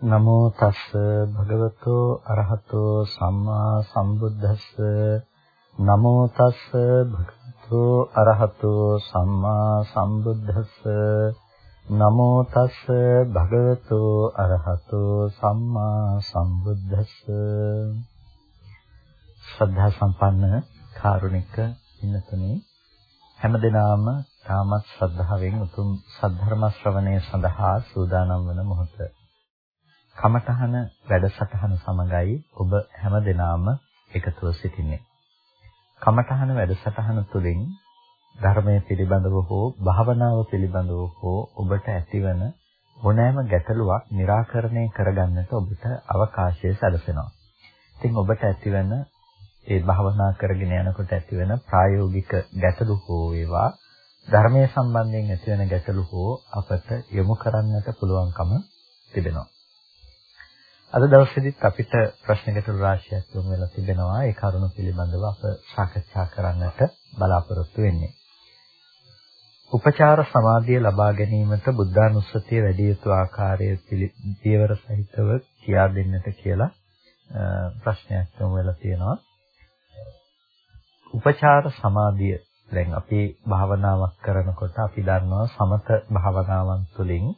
නමෝ තස් භගවතෝ අරහතෝ සම්මා සම්බුද්දස්ස. නමෝ තස් භගවතෝ අරහතෝ සම්මා සම්බුද්දස්ස. නමෝ තස් භගවතෝ අරහතෝ සම්මා සම්බුද්දස්ස. ශ්‍රද්ධා සම්පන්න කාරුණික ඉන්නතුනි හැමදෙනාම තාමත් ශ්‍රද්ධාවෙන් උතුම් සද්ධර්ම ශ්‍රවණය සඳහා සූදානම් වන මොහොත. කමඨහන වැඩසටහන සමගයි ඔබ හැමදෙනාම එකතුව සිටින්නේ. කමඨහන වැඩසටහන තුළින් ධර්මයේ පිළිබඳව හෝ භාවනාව පිළිබඳව හෝ ඔබට ඇතිවන ඕනෑම ගැටලුවක් निराකරණය කරගන්නට ඔබට අවකාශය සැලසෙනවා. ඉතින් ඔබට ඇතිවන ඒ භාවනා කරගෙන යනකොට ඇතිවන ප්‍රායෝගික ගැටලු හෝ ඒවා ධර්මයේ සම්බන්ධයෙන් ඇතිවන ගැටලු හෝ අපට යොමු කරන්නට පුළුවන්කම තිබෙනවා. අද දවසේදීත් අපිට ප්‍රශ්න ගැටලු රාශියක් යොමු වෙලා තිබෙනවා. ඒ කරුණු පිළිබඳව අප සාකච්ඡා කරන්නට බලාපොරොත්තු වෙන්නේ. උපචාර සමාධිය ලබා ගැනීමට බුද්ධානුස්සතිය වැඩි යුතු ආකාරය පිළිවෙර සහිතව කියා දෙන්නට කියලා ප්‍රශ්නයක් යොමු වෙලා තියෙනවා. උපචාර සමාධිය දැන් අපි භාවනාවක් කරනකොට අපි දන්නවා සමත භාවනාවන් තුළින්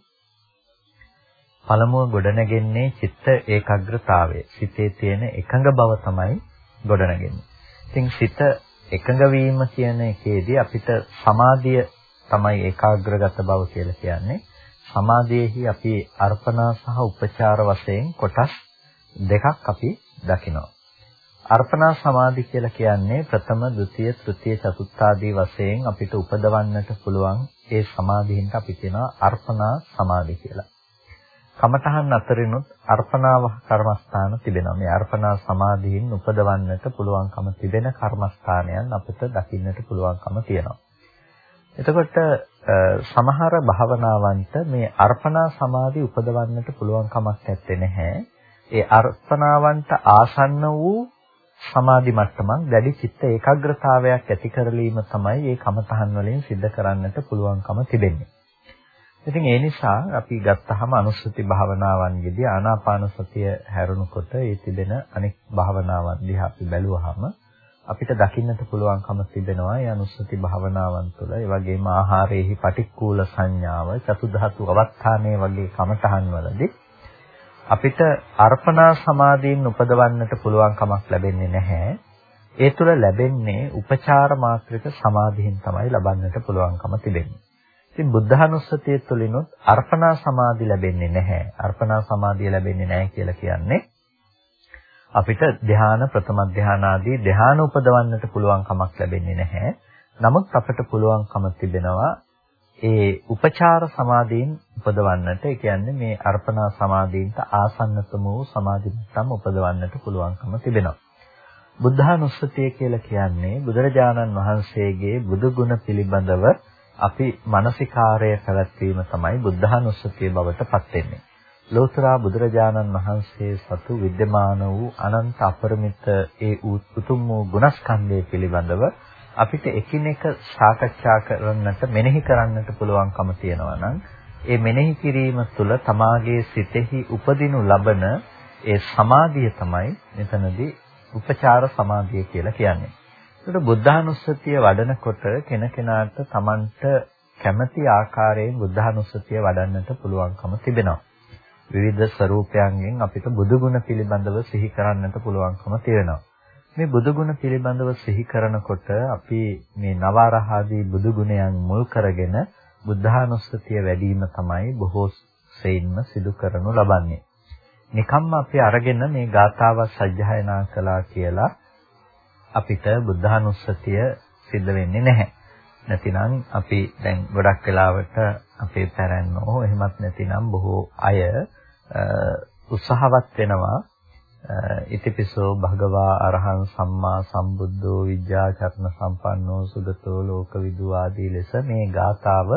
පළමුව ගොඩනගෙන්නේ චිත්ත ඒකාග්‍රතාවය. සිතේ තියෙන එකඟ බව තමයි ගොඩනගෙන්නේ. ඉතින් සිත එකඟ වීම කියන එකේදී අපිට සමාධිය තමයි ඒකාග්‍රගත බව කියලා කියන්නේ. සමාධියේහි අපි අර්පණා සහ උපචාර වශයෙන් කොටස් දෙකක් අපි දකිනවා. අර්පණා සමාධි කියලා කියන්නේ ප්‍රථම, ဒုတိ ය, තෘතිය, චතුර්ථ ආදී වශයෙන් අපිට උපදවන්නට පුළුවන් ඒ සමාධියින්ට අපි කියනවා අර්පණා සමාධි කියලා. කමඨහන් අතරිනුත් අර්පණාව කර්මස්ථාන තිබෙනවා. මේ අර්පණා සමාධියින් උපදවන්නට පුළුවන්කම තිබෙන කර්මස්ථානයන් අපිට දකින්නට පුළුවන්කම තියෙනවා. එතකොට සමහර භාවනාවන්ට මේ අර්පණා සමාධි උපදවන්නට පුළුවන් කමක් නැත්තේ නැහැ. ඒ අර්පණාවන්ට ආසන්න වූ සමාධි මට්ටමක් දැඩි චිත්ත ඒකාග්‍රතාවයක් ඇති කරලීම තමයි මේ කමතහන් වලින් සිද්ධ කරන්නට පුළුවන්කම තිබෙන්නේ. ඉතින් ඒ නිසා අපි ගත්තහම අනුස්සති භාවනාවන්ගෙදී ආනාපාන සතිය හැරුණකොට ඒ තිබෙන අනෙක් භාවනාවන් දිහා අපි බැලුවහම අපිට දකින්නට පුළුවන්කම තිබෙනවා ඒ අනුස්සති භාවනාවන් තුළ ඒ වගේම ආහාරයේහි පටික්කුල සංඥාව චතුධාතු අවස්ථානයේ වගේ කමතහන් වලදී අපිට අර්පණා සමාධියෙන් උපදවන්නට පුළුවන් කමක් ලැබෙන්නේ නැහැ. ඒ තුළ ලැබෙන්නේ උපචාර මාත්‍රික සමාධියෙන් තමයි ලබන්නට පුළුවන්කම තිබෙන්නේ. ඉතින් බුද්ධානුස්සතිය තුළිනුත් අර්පණා සමාධි ලැබෙන්නේ නැහැ. අර්පණා සමාධිය ලැබෙන්නේ නැහැ කියලා කියන්නේ අපිට ධ්‍යාන ප්‍රථම ධ්‍යාන ආදී ධ්‍යාන උපදවන්නට පුළුවන් කමක් ලැබෙන්නේ නැහැ. නමුත් අපිට පුළුවන්කම තිබෙනවා ඒ උපචාර සමාධීන් උපදවන්නට ඒ කියන්නේ මේ අර්පණා සමාධීන්ට ආසන්නතම වූ සමාධි මට්ටම් උපදවන්නට පුළුවන්කම තිබෙනවා. බුද්ධානුස්සතිය කියලා කියන්නේ බුදුරජාණන් වහන්සේගේ බුදු ගුණ පිළිබඳව අපි මානසිකාරය පැවැත්වීම තමයි බුද්ධානුස්සතිය බවට පත් වෙන්නේ. ලෝතර බුදුරජාණන් වහන්සේ සතු විද්‍යමාන වූ අනන්ත අපරිමිත ඒ උතුම් වූ ගුණස්කන්ධය පිළිබඳව අපිට එකිනෙක සාකච්ඡා කරන්නට මෙනෙහි කරන්නට පුළුවන්කම තියෙනවා නම් ඒ මෙනෙහි කිරීම තුළ තමාගේ සිතෙහි උපදිනු ලබන ඒ සමාධිය තමයි මෙතනදී උපචාර සමාධිය කියලා කියන්නේ. ඒකට බුද්ධානුස්සතිය වඩනකොට කෙනකෙනාට Tamanට කැමැති ආකාරයෙන් බුද්ධානුස්සතිය වඩන්නට පුළුවන්කම තිබෙනවා. විවිධ ස්වરૂපයන්ගෙන් අපිට බුදු ගුණ පිළිබඳව සිහි කරන්නට පුළුවන්කම තියෙනවා. මේ බුදු ගුණ පිළිබඳව සිහි කරනකොට අපි මේ නවරහාදී බුදු ගුණයන් මුල් කරගෙන බුද්ධානුස්සතිය වැඩිම තමයි බොහෝ සෙයින්ම සිදු කරනු ලබන්නේ. නිකම්ම අපි අරගෙන මේ ගාථාව සජ්ජායනා කළා කියලා අපිට බුද්ධානුස්සතිය සිද්ධ වෙන්නේ නැහැ. නැතිනම් අපි දැන් ගොඩක් වෙලාවට අපේ පැරැන්නෝ එහෙමත් නැතිනම් බොහෝ අය උත්සාහවත් වෙනවා ඉතිපිසෝ භගවා අරහං සම්මා සම්බුද්ධෝ විද්‍යාචරණ සම්පන්නෝ සුගතෝ ලෝකවිදු ආදී ලෙස මේ ගාථාව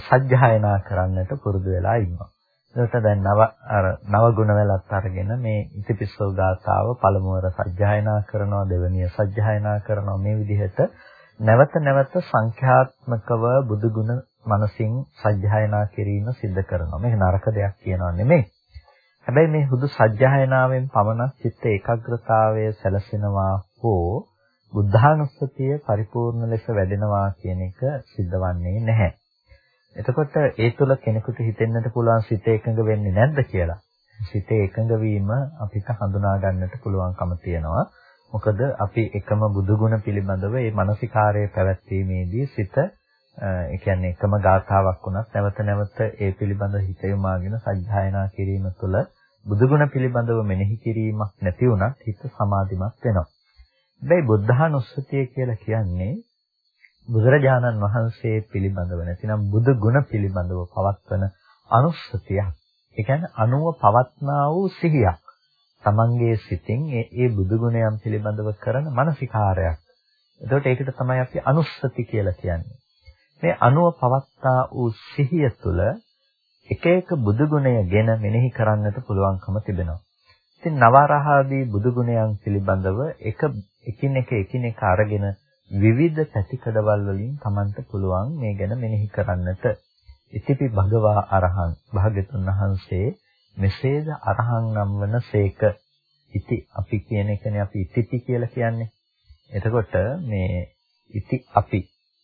සජ්ජායනා කරන්නට පුරුදු වෙලා ඉන්නවා. ඒකට දැන් නව අර නව ගුණ වලත් අරගෙන මේ ඉතිපිසෝ ගාථාව පළමුවර සජ්ජායනා කරනවා දෙවනිය සජ්ජායනා කරනවා මේ විදිහට නැවත නැවත සංඛ්‍යාත්මකව බුදු ගුණ මනසින් සජ්ජායනා කිරීම සිද්ධ කරනවා. මේක නරක දෙයක් කියනවා නෙමෙයි. හැබැයි මේ හුදු සත්‍යයනාවෙන් පමණක් චිත්ත ඒකාග්‍රතාවය සැලසෙනවා හෝ බුද්ධානුස්සතිය පරිපූර්ණ ලෙස වැඩෙනවා කියන එක සිද්ධවන්නේ නැහැ. එතකොට ඒ තුළ කෙනෙකුට හිතෙන්නට පුළුවන් සිත එකඟ වෙන්නේ නැද්ද කියලා. සිතේ එකඟ වීම අපිට හඳුනා ගන්නට පුළුවන්කම තියෙනවා. මොකද අපි එකම බුදුගුණ පිළිබඳව මේ මානසිකාරයේ පැවැත්වීමේදී සිත ඒ කියන්නේ එකම ගාථාවක් වුණත් නැවත නැවත ඒ පිළිබඳ හිත යොමාගෙන සජ්ජායනා කිරීම තුළ බුදුගුණ පිළිබඳව මෙනෙහි කිරීමක් නැති වුණත් හිත සමාධිමත් වෙනවා. හැබැයි බුද්ධානුස්සතිය කියලා කියන්නේ බුදුරජාණන් වහන්සේ පිළිබඳව නැතිනම් බුදු ගුණ පිළිබඳව පවත්වන අනුස්සතියක්. ඒ කියන්නේ අනුව පවත්නා වූ සිහියක්. තමන්ගේ සිතින් ඒ ඒ බුදු ගුණයන් පිළිබඳව කරන මානසිකාරයක්. එතකොට ඒකට තමයි අපි අනුස්සති කියලා කියන්නේ. මේ අනුව පවත්තා වූ සිහිය තුළ එක එක බුදු ගුණයගෙන මෙනෙහි කරන්නට පුළුවන්කම තිබෙනවා. ඉතින් නවරහාදී බුදු ගුණයන් පිළිබඳව එක එකින් එක එකින් එක අරගෙන විවිධ පැතිකඩවල් වලින් Tamanට පුළුවන් මේ ගැන මෙනෙහි කරන්නට. ඉතිපි භගවා අරහං භාග්‍යතුන් වහන්සේ මෙසේද අරහං නම් වනසේක ඉති අපි කියන එකනේ අපි ඉතිපි කියලා කියන්නේ. එතකොට මේ ඉති අපි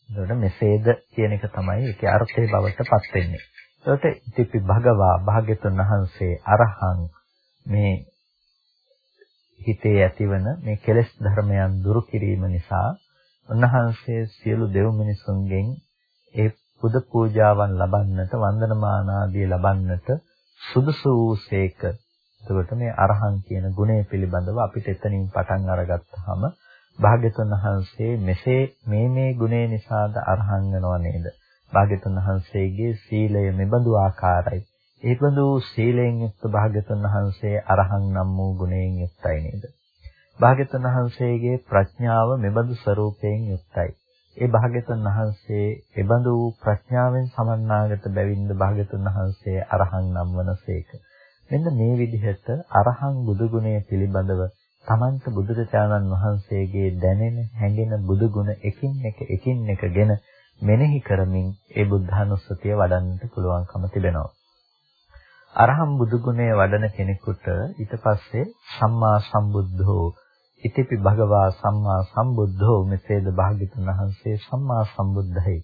එතකොට මෙසේද කියන එක තමයි ඒකේ අර්ථය බවට පත් වෙන්නේ. එතකොට ඉතිපි භගවා භාග්‍යතුන් වහන්සේ අරහං මේ හිතේ ඇතිවන මේ කෙලෙස් ධර්මයන් දුරු කිරීම නිසා උන්වහන්සේ සියලු දෙව් මිනිසුන්ගෙන් ඒ පුද පූජාවන් ලබන්නට වන්දනමාන ආදී ලබන්නට සුදුසු වූසේක. එතකොට මේ අරහං කියන ගුණය පිළිබඳව අපිට එතනින් පටන් අරගත්තාම භාග්‍යතුන් වහන්සේ මෙසේ මේ මේ ගුණේ නිසාද අරහං වෙනව නේද? භාග්‍යතුන් වහන්සේගේ සීලය මෙබඳු ආකාරයි. ඒ බඳු සීලයෙන් යුක්ත භාග්‍යතුන් වහන්සේ අරහං නම් වූ ගුණයෙන් යුක්තයි නේද? භාග්‍යතුන් වහන්සේගේ ප්‍රඥාව මෙබඳු ස්වરૂපයෙන් යුක්තයි. ඒ භාග්‍යතුන් වහන්සේ එබඳු ප්‍රඥාවෙන් සමන්නාගත බැවින්ද භාග්‍යතුන් වහන්සේ අරහං නම් වනසේක. මෙන්න මේ විදිහට අරහං බුදු ගුණය පිළිබඳව තමන්ට බුදුරජාණන් වහන්සේගේ දැනෙන හැඟෙන බුදු ගුණ එකින් එක එකින් එකගෙන මෙනෙහි කරමින් ඒ බුද්ධානුස්සතිය වඩන්නට පුළුවන්කම තිබෙනවා. අරහම් බුදු ගුණය වඩන කෙනෙකුට ඊට පස්සේ සම්මා සම්බුද්ධෝ ඉතිපි භගවා සම්මා සම්බුද්ධෝ මෙසේද භාග්‍යතුන් වහන්සේ සම්මා සම්බුද්ධයි.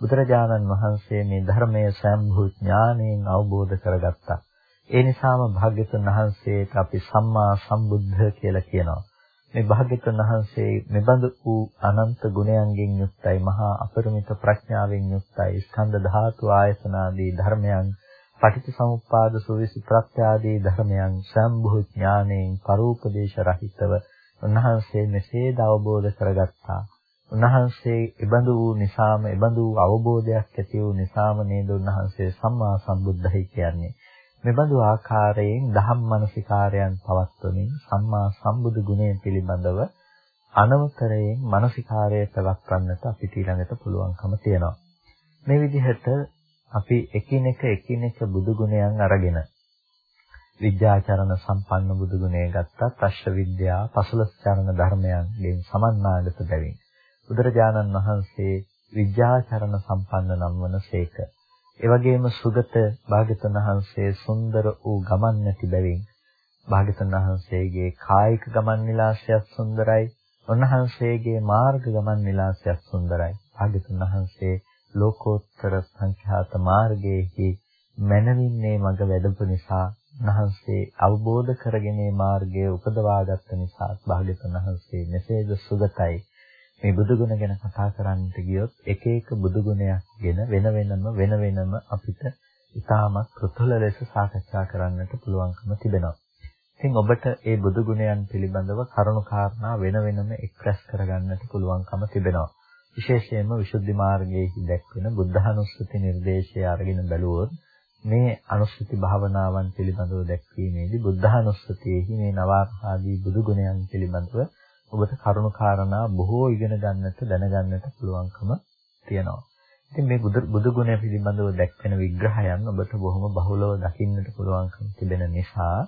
බුදුරජාණන් වහන්සේ මේ ධර්මයේ සම්භූ ඥාණයෙන් අවබෝධ කරගත්තා. ඒ නිසාම භාග්‍යතුන් වහන්සේට අපි සම්මා සම්බුද්ධ කියලා කියනවා. මේ භාග්‍යතුන් වහන්සේ මෙබඳු වූ අනන්ත ගුණයන්ගෙන් යුක්තයි මහා අපරිමිත ප්‍රඥාවෙන් යුක්තයි ස්කන්ධ ධාතු ආයතනාදී ධර්මයන් පටිච්චසමුප්පාද සෝවිසි ප්‍රත්‍යාදී ධර්මයන් සම්භූ ඥාණයෙන් පරෝපදේශ රහිතව උන්වහන්සේ මෙසේද අවබෝධ කරගත්තා. උන්වහන්සේ ඉබඳු වූ නිසාම ඉබඳු අවබෝධයක් ඇති වූ නිසාම නේද උන්වහන්සේ සම්මා සම්බුද්ධයි කියන්නේ. මෙබඳු ආකාරයෙන් ධම්මනසිකාරයන් පවත්වමින් සම්මා සම්බුදු ගුණය පිළිබඳව අනවතරයෙන් මානසිකාරය පැවැත්වන්නට අපිට ඊළඟට පුළුවන්කම තියෙනවා. මේ විදිහට අපි එකිනෙක එකිනෙක බුදු ගුණයන් අරගෙන විද්‍යාචරණ සම්පන්න බුදු ගුණය ගත්තත් අෂ්ට විද්‍යා පසළොස් චරණ ධර්මයන්ගෙන් සමන්නාගත බැවින් බුදුරජාණන් වහන්සේ විද්‍යාචරණ සම්පන්න නම් වනසේක. ඒ වගේම සුගත භාග්‍යතුන් වහන්සේ සුන්දර වූ ගමන් නැති බැවින් භාග්‍යතුන් වහන්සේගේ කායික ගමන් විලාසයත් සුන්දරයි. උන්වහන්සේගේ මාර්ග ගමන් විලාසයත් සුන්දරයි. භාග්‍යතුන් වහන්සේ ලෝකෝත්තර සංඛ්‍යාත මාර්ගයේහි මනමින්නේ මඟ වැඩපු නිසා වහන්සේ අවබෝධ කරගෙන මාර්ගය උපදවාගත්ත නිසා භාග්‍යතුන් වහන්සේ මෙසේද සුගතයි මේ බුදු ගුණ ගැන කතා කරන්නට ගියොත් එක එක බුදු ගුණයක්ගෙන වෙන වෙනම වෙන වෙනම අපිට ඉතාමත් කෘතල ලෙස සාකච්ඡා කරන්නට පුළුවන්කම තිබෙනවා. ඉතින් ඔබට ඒ බුදු ගුණයන් පිළිබඳව කරුණු කාරණා වෙන වෙනම එක්රැස් කරගන්නට පුළුවන්කම තිබෙනවා. විශේෂයෙන්ම විසුද්ධි මාර්ගයේ දැක්වෙන බුද්ධානුස්සති නිර්දේශය අරගෙන බැලුවොත් මේ අනුස්සති භාවනාවන් පිළිබඳව දැක්වීමේදී බුද්ධානුස්සතියෙහි මේ නවාරාදී බුදු ගුණයන් පිළිබඳව ඔබට කරුණු කාරණා බොහෝ ඉගෙන ගන්නට දැනගන්නට පුළුවන්කම තියෙනවා. ඉතින් මේ බුදු ගුණය පිළිබඳව දැක්වෙන විග්‍රහයන් ඔබට බොහොම බහුලව දකින්නට පුළුවන්කම තිබෙන නිසා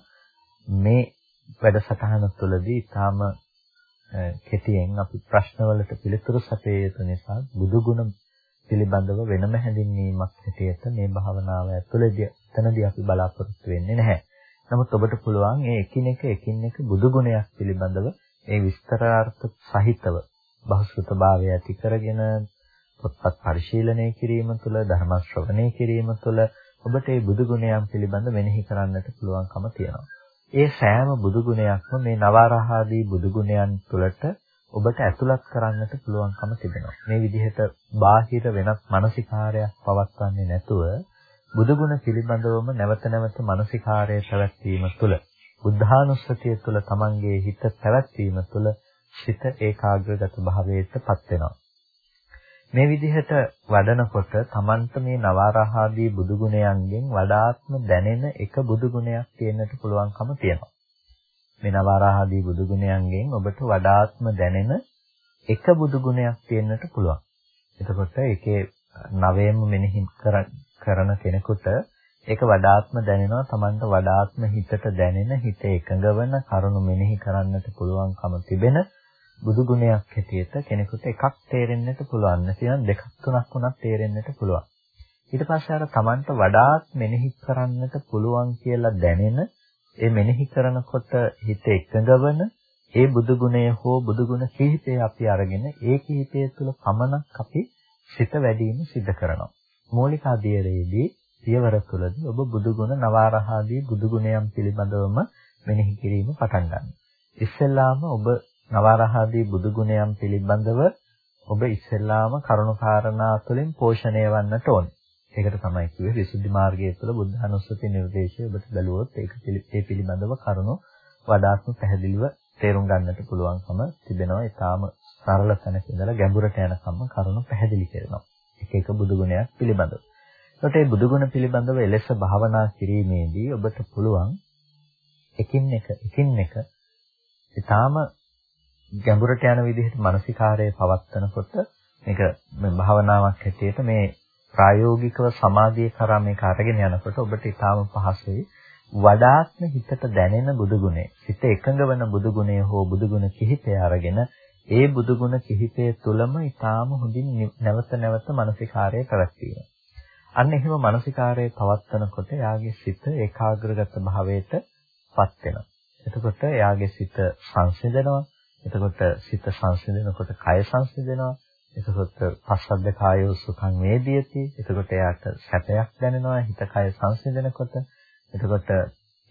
මේ වැඩසටහන තුළදී ඊටාම කෙටියෙන් අපි ප්‍රශ්නවලට පිළිතුරු සපය යුතු නිසා බුදු ගුණ පිළිබඳව වෙනම හැඳින්වීමක් හැටියට මේ භාවනාව ඇතුළේදී එතනදී අපි බලාපොරොත්තු වෙන්නේ නැහැ. නමුත් ඔබට පුළුවන් මේ එකිනෙක එකිනෙක බුදු ගුණයක් පිළිබඳව ඒ විස්තරාර්ථ සහිතව බහුශෘතභාවය ඇති කරගෙන පොත්පත් පරිශීලනය කිරීම තුළ ධර්ම ශ්‍රවණය කිරීම තුළ ඔබට මේ බුදු ගුණයන් පිළිබඳ මෙනෙහි කරන්නට පුළුවන්කම තියෙනවා. ඒ සෑම බුදු ගුණයක්ම මේ නවරහාදී බුදු ගුණයන් තුළට ඔබට ඇතුළත් කරන්නට පුළුවන්කම තිබෙනවා. මේ විදිහට බාහිර වෙනත් මානසිකාරයක් පවත්වන්නේ නැතුව බුදුගුණ පිළිබඳවම නැවත නැවත මානසිකාරය පැවැත්වීම තුළ බුද්ධානුස්සතිය තුළ තමන්ගේ හිත පැවැත්වීම තුළ සිත ඒකාග්‍රගත භාවයටපත් වෙනවා. මේ විදිහට වඩනකොට තමන්ට මේ නවාරහාදී බුදුගුණයන්ගෙන් වඩාත්ම දැනෙන එක බුදුගුණයක් තියෙන්නට පුළුවන්කම තියෙනවා. මේ නවාරහාදී බුදුගුණයන්ගෙන් ඔබට වඩාත්ම දැනෙන එක බුදුගුණයක් තියෙන්නට පුළුවන්. එතකොට ඒකේ නවයම මෙනෙහි කරන කෙනෙකුට ඒක වඩාත්ම දැනෙනවා Tamanට වඩාත්ම හිතට දැනෙන හිත එකඟ වෙන කරුණු මෙනෙහි කරන්නට පුළුවන්කම තිබෙන බුදු ගුණයක් හැටියට කෙනෙකුට එකක් තේරෙන්නට පුළුවන් නැතිනම් දෙකක් තුනක් වුණත් තේරෙන්නට පුළුවන් ඊට පස්සේ අර Tamanට වඩාත් මෙනෙහි කරන්නට පුළුවන් කියලා දැනෙන ඒ මෙනෙහි කරනකොට හිත එකඟ වෙන ඒ බුදු ගුණය හෝ බුදු ගුණ කිහිපය අපි අරගෙන ඒ කිහිපය තුළ පමණක් අපි සිත වැඩිම සිද්ධ කරනවා මූලික අධීරයේදී පියවර තුළදී ඔබ බුදුගුණ නවාරහාදී බුදුගුණයන් පිළිබඳවම මෙනෙහි කිරීම පටන් ගන්න. ඉස්සෙල්ලාම ඔබ නවාරහාදී බුදුගුණයන් පිළිබඳව ඔබ ඉස්සෙල්ලාම කරුණාකාරණා තුළින් පෝෂණය වන්නට ඕනේ. ඒකට තමයි කිව්වේ විසුද්ධි මාර්ගය තුළ බුද්ධානුස්සති නිර්දේශය ඔබට බැලුවොත් ඒක ඒ පිළිබඳව කරුණු වඩාත්ම පැහැදිලිව තේරුම් ගන්නට පුළුවන්කම තිබෙනවා. ඊටාම සරල තැනක ඉඳලා ගැඹුරට යනකම් කරුණු පැහැදිලි කරනවා. එක එක බුදු ගුණයක් පිළිබඳව. එතකොට මේ බුදු ගුණ පිළිබඳව එලෙස භාවනා කිරීමේදී ඔබට පුළුවන් එකින් එක එකින් එක ඊටාම ගැඹුරට යන විදිහට මානසිකාරය පවත්නකොට මේක මේ භාවනාවක් හැටියට මේ ප්‍රායෝගිකව සමාධිය කරා මේක අරගෙන යනකොට ඔබට ඊටාම පහසුයි වඩාත්ම හිතට දැනෙන බුදු ගුණය. හිත එකඟ වෙන බුදු ගුණය හෝ බුදු ගුණ කිහිපය අරගෙන ඒ බුදුගුණ කිහිපය තුළම ඊටාම හොඳින් නැවත නැවත මානසිකාරය පැවැත්වීම. අන්න එහෙම මානසිකාරය පවත්වනකොට එයාගේ සිත ඒකාග්‍රගත භාවයට පත් වෙනවා. එතකොට එයාගේ සිත සංසිඳනවා. එතකොට සිත සංසිඳනකොට කය සංසිඳනවා. එතකොට පස්සද්ධ කායෝ සුඛං වේදියති. එතකොට එයාට සැපයක් දැනෙනවා. හිත කය සංසිඳනකොට. එතකොට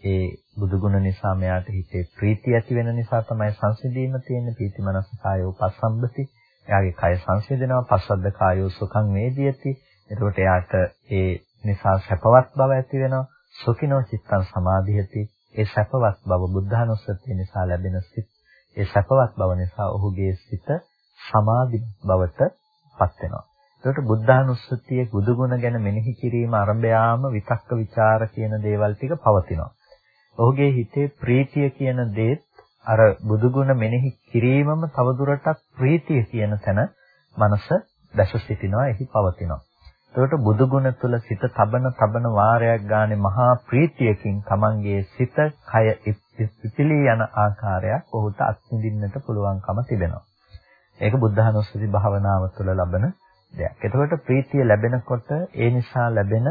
ඒ බුදුගුණ නිසා මෙයාට හිතේ ප්‍රීතිය ඇති වෙන නිසා තමයි සංසිඳීම තියෙන්නේ පීති මනස කායෝ පස්සම්බති. එයාගේ කය සංසිඳෙනවා පස්සද්ද කායෝ සුඛං වේදියති. එතකොට එයාට ඒ නිසා සැපවත් බව ඇති වෙනවා. සුඛිනෝ චිත්තං සමාධියති. ඒ සැපවත් බව බුද්ධානුස්සතිය නිසා ලැබෙන සිත්. ඒ සැපවත් බව නිසා ඔහුගේ සිත සමාධි බවට පත් වෙනවා. එතකොට බුද්ධානුස්සතියේ බුදුගුණ ගැන මෙනෙහි කිරීම අරඹයාම විතක්ක ਵਿਚාර කියන දේවල් ටික පවතිනවා. ඔහුගේ හිතේ ප්‍රීතිය කියන දේත් අර බුදුගුණ මෙනෙහි කිරීමම තවදුරටත් ප්‍රීතිය කියන තැන මනස දැස සිටිනවා එහි පවතිනවා. එතකොට බුදුගුණ තුල සිත තබන තබන වාරයක් ගානේ මහා ප්‍රීතියකින් Tamanගේ සිත කය ඉතිලී යන ආකාරයක් ඔහුට අත්විඳින්නට පුළුවන්කම තිබෙනවා. ඒක බුද්ධානුස්සති භාවනාව තුළ ලබන දෙයක්. එතකොට ප්‍රීතිය ලැබෙනකොට ඒ නිසා ලැබෙන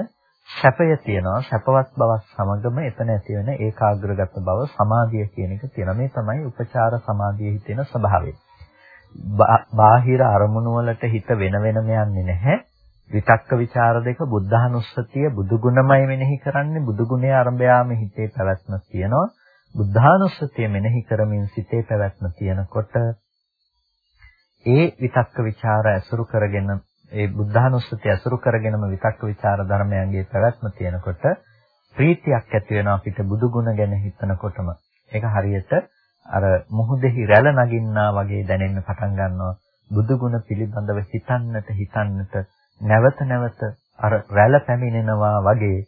සැපය තියෙනවා. සැපවත් බවක් සමගම එතන ඇති වෙන ඒකාග්‍රගත බව සමාධිය කියන එක තියෙනවා. මේ තමයි උපචාර සමාධියේ හිතෙන ස්වභාවය. බාහිර අරමුණු වලට හිත වෙන වෙනම යන්නේ නැහැ. විතක්ක ਵਿਚාර දෙක බුද්ධානුස්සතිය බුදුගුණමයි මෙනෙහි කරන්නේ බුදුගුණයේ ආරම්භයාම හිතේ පැවැත්ම තියෙනවා. බුද්ධානුස්සතිය මෙනෙහි කරමින් සිතේ පැවැත්ම තියෙනකොට ඒ විතක්ක ਵਿਚාර ඇසුරු කරගෙන ඒ බුද්ධානුස්සතිය ඇසුරු කරගෙනම විතක්ක ਵਿਚාර ධර්මයන්ගේ පැවැත්ම තියෙනකොට ප්‍රීතියක් ඇති වෙනවා අපිට බුදු ගුණ ගැන හිතනකොටම. ඒක හරියට අර මුහුදෙහි රැළ නගින්නා වගේ දැනෙන්න පටන් ගන්නවා. බුදු ගුණ පිළිබඳව හිතන්නට හිතන්නට නැවත නැවත අර රැළ පැමිණෙනවා වගේ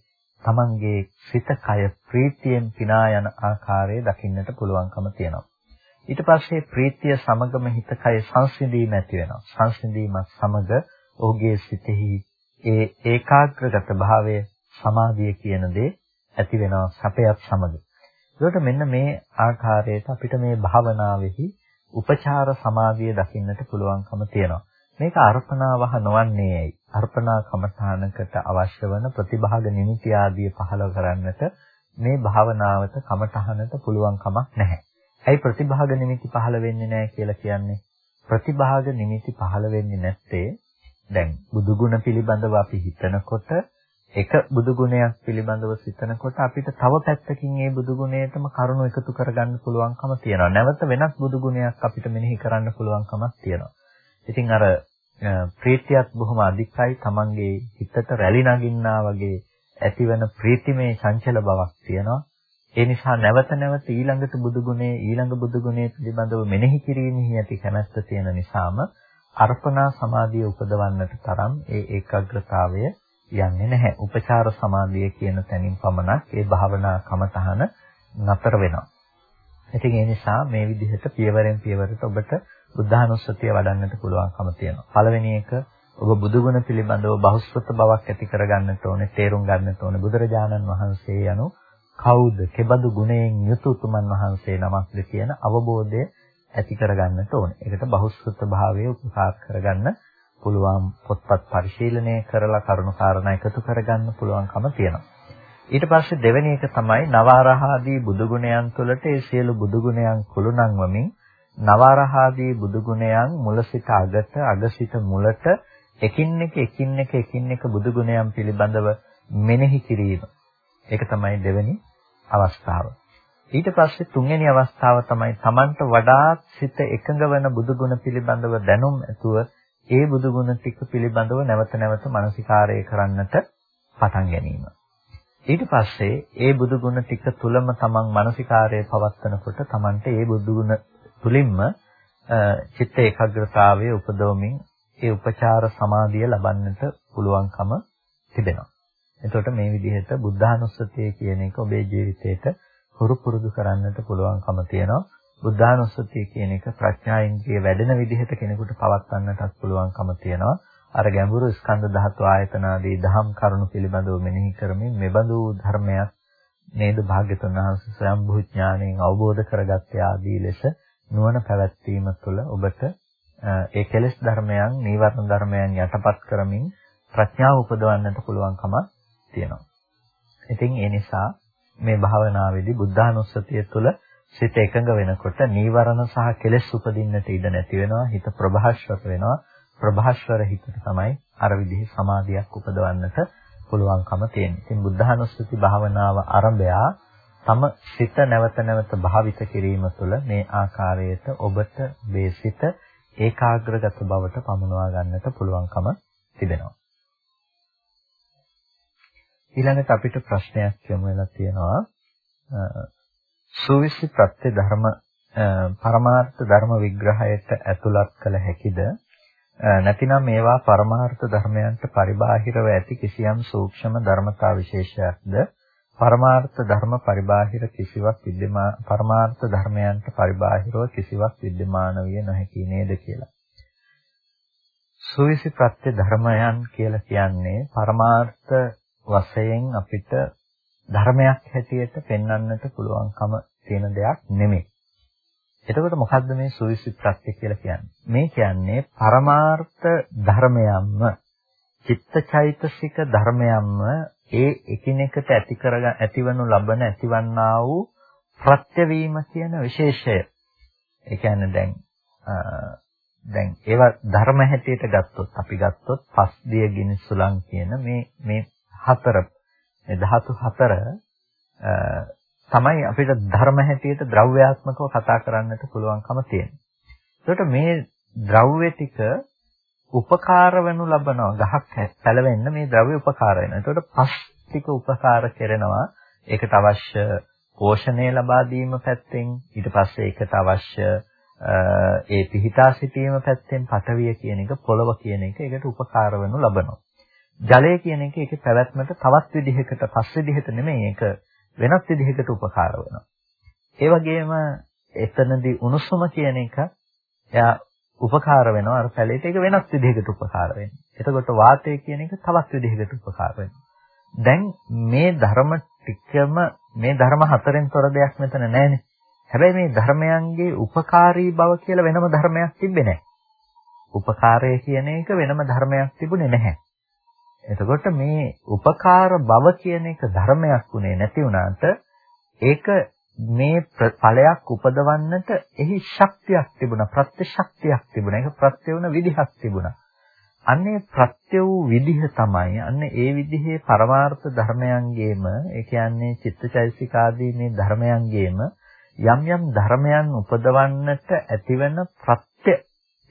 තමන්ගේ සිත කය ප්‍රීතියෙන් පිනා යන ආකාරය දකින්නට පුළුවන්කම තියෙනවා. ඊට පස්සේ ප්‍රීතිය සමගම හිත කය සංසිඳීම ඇති වෙනවා. සංසිඳීමත් සමග ඔහුගේ සිතෙහි ඒ ඒකාග්‍රගත භාවය සමාධිය කියන දේ ඇති වෙනවා සැපයත් සමග. ඒකට මෙන්න මේ ආකාරයට අපිට මේ භාවනාවේහි උපචාර සමාධිය දකින්නට පුළුවන්කම තියෙනවා. මේක අර්පණාවහ නොවන්නේ ඇයි? අර්පණා කමඨානකට අවශ්‍ය වන ප්‍රතිභාග නිමිති ආදී පහළ කරන්නට මේ භාවනාවට කමටහනට පුළුවන් කමක් නැහැ. ඇයි ප්‍රතිභාග නිමිති පහළ වෙන්නේ නැහැ කියලා කියන්නේ? ප්‍රතිභාග නිමිති පහළ වෙන්නේ නැත්තේ දැන් බුදු ගුණ පිළිබඳව අපි හිතනකොට එක බුදු ගුණයක් පිළිබඳව සිතනකොට අපිට තව පැත්තකින් මේ බුදු ගුණයටම කරුණු එකතු කරගන්න පුළුවන්කම තියෙනවා. නැවත වෙනස් බුදු ගුණයක් අපිට මෙනෙහි කරන්න පුළුවන්කමක් තියෙනවා. ඉතින් අර ප්‍රීතියත් බොහොම අධිකයි තමන්ගේ හිතට රැලි නගින්නා වගේ ඇතිවන ප්‍රීතිමේ චංචල බවක් තියෙනවා. ඒ නිසා නැවත නැවත ඊළඟට බුදුගුණේ ඊළඟ බුදුගුණේ පිළිබඳව මෙනෙහි කිරීමෙහි ඇති කැමැත්ත තියෙන නිසාම අර්පණා සමාධිය උපදවන්නට තරම් ඒ ඒකාග්‍රතාවය යන්නේ නැහැ. උපචාර සමාධිය කියන තැනින් පමණක් ඒ භාවනා කමතහන නතර වෙනවා. ඉතින් ඒ නිසා මේ විදිහට පියවරෙන් පියවරට ඔබට බුද්ධානුස්සතිය වඩන්නට පුළුවන්කම තියෙනවා. පළවෙනි එක ඔබ බුදුගුණ පිළිබඳව බහුශ්‍රත බවක් ඇති කරගන්නට ඕනේ, තේරුම් ගන්නට ඕනේ. බුදුරජාණන් වහන්සේ යනු කවුද? කෙබඳු ගුණයෙන් යුතු උතුමන් වහන්සේ නමක්ද කියන අවබෝධය ඇති කරගන්නට ඕනේ. ඒකට බහුශ්‍රත භාවය උපකාර කරගන්න පුළුවන් පොත්පත් පරිශීලනය කරලා කරුණු කාරණා එකතු කරගන්න පුළුවන්කම තියෙනවා. ඊට පස්සේ දෙවෙනි එක තමයි නවාරහාදී බුදුගුණයන් තුළට ඒ සියලු බුදුගුණයන් කුළුණන්වමින් නවරහාදී බුදු ගුණයන් මුල සිට අගට අග සිට මුලට එකින් එක එකින් එක එකින් එක බුදු ගුණයන් පිළිබඳව මෙනෙහි කිරීම. ඒක තමයි දෙවෙනි අවස්ථාව. ඊට පස්සේ තුන්වෙනි අවස්ථාව තමයි Tamanට වඩාත් සිත එකඟ වෙන බුදු ගුණ පිළිබඳව දැනුම් ඇතුව ඒ බුදු ගුණ ටික පිළිබඳව නැවත නැවත මානසිකාරය කරන්නට පටන් ගැනීම. ඊට පස්සේ ඒ බුදු ගුණ ටික තුලම තමන් මානසිකාරය පවත්වනකොට තමන්ට ඒ බුදු ගුණ තුලින්ම චිත්ත ඒකාග්‍රතාවය උපදවමින් ඒ උපචාර සමාධිය ලබන්නට පුළුවන්කම තිබෙනවා. එතකොට මේ විදිහට බුද්ධානුස්සතිය කියන එක ඔබේ ජීවිතේට හුරු පුරුදු කරන්නට පුළුවන්කම තියෙනවා. බුද්ධානුස්සතිය කියන එක ප්‍රඥා ඉන්ද්‍රිය වැඩෙන විදිහට කෙනෙකුට පවත්වන්නටත් පුළුවන්කම තියෙනවා. අර ගැඹුරු ස්කන්ධ ධාතු ආයතන ආදී දහම් කරුණු පිළිබඳව මෙනෙහි කරමින් මෙබඳු ධර්මයක් නේද භාග්‍යතුන් වහන්සේ ස්වයං භූ ඥාණයෙන් අවබෝධ කරගත්තේ ආදී ලෙස නුවණ පැවැත්වීම තුළ ඔබට ඒ කෙලෙස් ධර්මයන්, නීවරණ ධර්මයන් යටපත් කරමින් ප්‍රඥාව උපදවන්නට පුළුවන්කම තියෙනවා. ඉතින් ඒ නිසා මේ භාවනාවේදී බුද්ධානුස්සතිය තුළ සිත එකඟ වෙනකොට නීවරණ සහ කෙලෙස් උපදින්නට ඉඩ නැති වෙනවා. හිත ප්‍රභාස්වර වෙනවා. ප්‍රභාස්වර හිතට තමයි අර විදිහේ සමාධියක් උපදවන්නට පුළුවන්කම තියෙන්නේ. ඉතින් බුද්ධානුස්සති භාවනාව ආරම්භයා තම සිත නැවත නැවත භාවිත කිරීම තුළ මේ ආකාරයට ඔබට මේ සිත ඒකාග්‍රගත බවට පමුණවා ගන්නට පුළුවන්කම තිබෙනවා. ඊළඟට අපිට ප්‍රශ්නයක් යොමු වෙලා තියෙනවා. සූවිසි ප්‍රත්‍ය ධර්ම පරමාර්ථ ධර්ම විග්‍රහයට ඇතුළත් කළ හැකිද? නැතිනම් මේවා පරමාර්ථ ධර්මයන්ට පරිබාහිරව ඇති කිසියම් සූක්ෂම ධර්මතා විශේෂයක්ද? පරමාර්ථ ධර්ම පරිබාහිර කිසිවක් විද්‍යමාන පරමාර්ථ ධර්මයන්ට පරිබාහිරව කිසිවක් විද්‍යමාන විය නොහැකි නේද කියලා. සුවිසි ප්‍රත්‍ය ධර්මයන් කියලා කියන්නේ පරමාර්ථ වශයෙන් අපිට ධර්මයක් හැටියට පෙන්වන්නට පුළුවන්කම තියෙන දෙයක් නෙමෙයි. එතකොට මොකද්ද මේ සුවිසි ප්‍රත්‍ය කියලා කියන්නේ? මේ කියන්නේ පරමාර්ථ ධර්මයන්ම චිත්තචෛතසික ධර්මයන්ම ඒ එකිනෙකට ඇති කරග ඇතිවනු ලබන ඇතිවන්නා වූ ප්‍රත්‍යවීම කියන විශේෂය. ඒ කියන්නේ දැන් දැන් ඒවා ධර්ම හැටියට ගත්තොත් අපි ගත්තොත් පස් දිය ගිනි සුලං කියන මේ මේ හතර මේ ධාතු හතර තමයි අපිට ධර්ම හැටියට ද්‍රව්‍යාත්මකව කතා කරන්නට පුළුවන්කම තියෙන්නේ. ඒකට මේ ද්‍රව්‍ය ටික උපකාර වෙනු ලබනවා ගහක් පැලවෙන්න මේ ද්‍රව්‍ය උපකාර වෙනවා. එතකොට පස් ටික උපකාර කරනවා. ඒකට අවශ්‍ය පෝෂණය ලබා දීම පැත්තෙන් ඊට පස්සේ ඒකට අවශ්‍ය ඒ පිහිටා සිටීම පැත්තෙන් පටවිය කියන එක පොළව කියන එක ඒකට උපකාර වෙනු ලබනවා. ජලය කියන එක ඒකේ පැවැත්මට තවත් විදිහකට පස් විදිහට නෙමෙයි ඒක වෙනස් විදිහකට උපකාර වෙනවා. ඒ වගේම එතනදී උණුසුම කියන එක එයා උපකාර වෙනවා අර පැලේට ඒක වෙනස් විදිහකට උපකාර වෙනවා. එතකොට වාතය කියන එක තවත් විදිහකට උපකාර වෙනවා. දැන් මේ ධර්ම ටිකම මේ ධර්ම හතරෙන් තොර දෙයක් මෙතන නැහැනේ. හැබැයි මේ ධර්මයන්ගේ උපකාරී බව කියලා වෙනම ධර්මයක් තිබ්බේ නැහැ. උපකාරය කියන එක වෙනම ධර්මයක් තිබුණේ නැහැ. එතකොට මේ උපකාර බව කියන එක ධර්මයක් උනේ නැති වුණාට ඒක මේ ඵලයක් උපදවන්නට එහි ශක්තියක් තිබුණා ප්‍රත්‍ය ශක්තියක් තිබුණා. ඒක ප්‍රත්‍ය වුණ විදිහක් තිබුණා. අන්නේ ප්‍රත්‍ය වූ විදිහ තමයි අන්න ඒ විදිහේ පරමාර්ථ ධර්මයන්ගේම ඒ කියන්නේ චිත්තචෛසික ආදී මේ ධර්මයන්ගේම යම් යම් ධර්මයන් උපදවන්නට ඇතිවන ප්‍රත්‍ය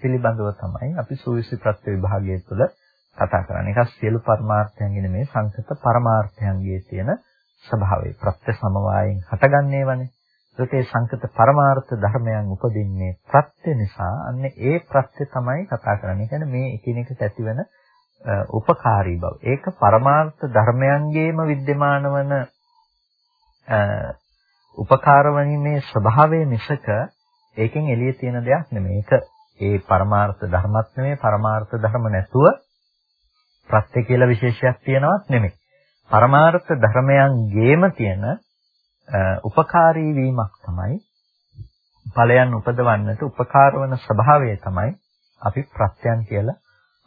පිළිබඳව තමයි අපි සූවිසි ප්‍රත්‍ය විභාගය තුළ කතා කරන්නේ. ඒක සියලු පරමාර්ථයන්ගේ නෙමෙයි සංකත පරමාර්ථයන්ගේ තියෙන ස්වභාවය. ප්‍රත්‍ය සමவாயෙන් හටගන්නේවනේ. ඒකේ සංකත පරමාර්ථ ධර්මයන් උපදින්නේ ප්‍රත්‍ය නිසා අන්න ඒ ප්‍රත්‍ය තමයි කතා කරන්නේ. කියන්නේ මේ එකිනෙකට ඇතිවන උපකාරී බව. ඒක පරමාර්ථ ධර්මයන්ගේම विद्यमान වන උපකාරවණීමේ ස්වභාවය මිසක ඒකෙන් එළිය තියෙන දෙයක් නෙමෙයි. ඒක ඒ පරමාර්ථ ධර්මත් නෙමෙයි පරමාර්ථ ධර්ම නැතුව ප්‍රත්‍ය කියලා විශේෂයක් තියනවත් නෙමෙයි. පරමාර්ථ ධර්මයන්ගේම තියෙන උපකාරී වීමක් තමයි ඵලයන් උපදවන්නට උපකාර වන ස්වභාවය තමයි අපි ප්‍රත්‍යයන් කියලා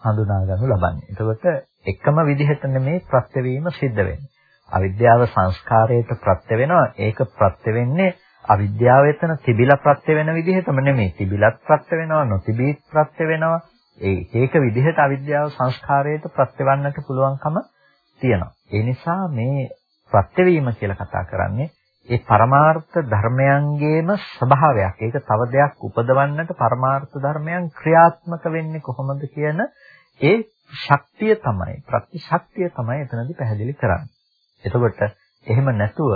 හඳුනා ගන්නු ලබන්නේ. එතකොට එකම විදිහට නෙමේ ප්‍රත්‍ය වීම සිද්ධ වෙන්නේ. අවිද්‍යාව සංස්කාරයට ප්‍රත්‍ය වෙනවා. ඒක ප්‍රත්‍ය වෙන්නේ අවිද්‍යාව එතන තිබිලා ප්‍රත්‍ය වෙන විදිහටම නෙමෙයි. තිබිලත් ප්‍රත්‍ය වෙනවා, නොතිබීත් ප්‍රත්‍ය වෙනවා. ඒ ඒක විදිහට අවිද්‍යාව සංස්කාරයට ප්‍රත්‍ය වන්නට පුළුවන්කම තියෙනවා. ඒ නිසා මේ ප්‍රත්‍යවීම කියලා කතා කරන්නේ ඒ පරමාර්ථ ධර්මයන්ගේම ස්වභාවයක්. ඒක තව දෙයක් උපදවන්නට පරමාර්ථ ධර්මයන් ක්‍රියාත්මක වෙන්නේ කොහොමද කියන ඒ ශක්තිය තමයි ප්‍රතිශක්තිය තමයි එතනදී පැහැදිලි කරන්නේ. එතකොට එහෙම නැතුව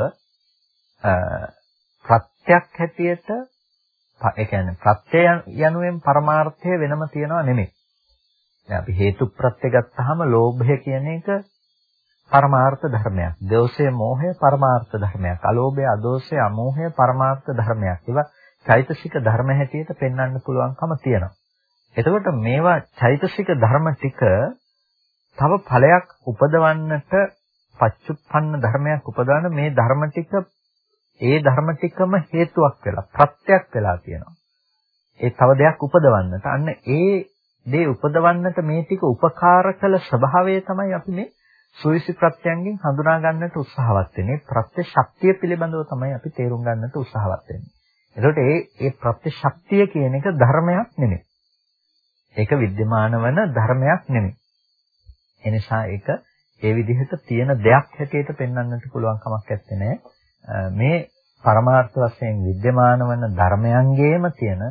ප්‍රත්‍යක් හැටියට ඒ කියන්නේ ප්‍රත්‍ය යනුවෙන් පරමාර්ථය වෙනම තියනවා නෙමෙයි. දැන් අපි හේතු ප්‍රත්‍ය ගත්තාම ලෝභය කියන එක පරමාර්ථ ධර්මයක්. දෝෂය, මෝහය පරමාර්ථ ධර්මයක්. අලෝභය, අදෝෂය, අමෝහය පරමාර්ථ ධර්මයක්. ඒවා චෛතසික ධර්ම හැටියට පෙන්වන්න පුළුවන්කම තියෙනවා. එතකොට මේවා චෛතසික ධර්ම ටික තව ඵලයක් උපදවන්නට පච්චුප්පන්න ධර්මයක් උපදවන මේ ධර්ම ටික ඒ ධර්ම ටිකම හේතුවක් වෙලා ප්‍රත්‍යක් වෙලා තියෙනවා. ඒ තව දෙයක් උපදවන්නට. අන්න ඒ දේ උපදවන්නට මේ ටික උපකාර කළ ස්වභාවය තමයි අපි මේ සුවිසි ප්‍රත්‍යයෙන් හඳුනා ගන්නට උත්සාහවත් වෙන්නේ. ප්‍රත්‍ය ශක්තිය පිළිබඳව තමයි අපි තේරුම් ගන්නට උත්සාහවත් වෙන්නේ. එතකොට ඒ ඒ ප්‍රත්‍ය ශක්තිය කියන එක ධර්මයක් නෙමෙයි. ඒක විද්‍යමාන වන ධර්මයක් නෙමෙයි. එනිසා ඒක ඒ විදිහට තියෙන දෙයක් හැටියට පෙන්වන්නට පුළුවන් කමක් නැත්තේ මේ පරමාර්ථ වශයෙන් විද්‍යමාන වන ධර්මයන්ගේම තියෙන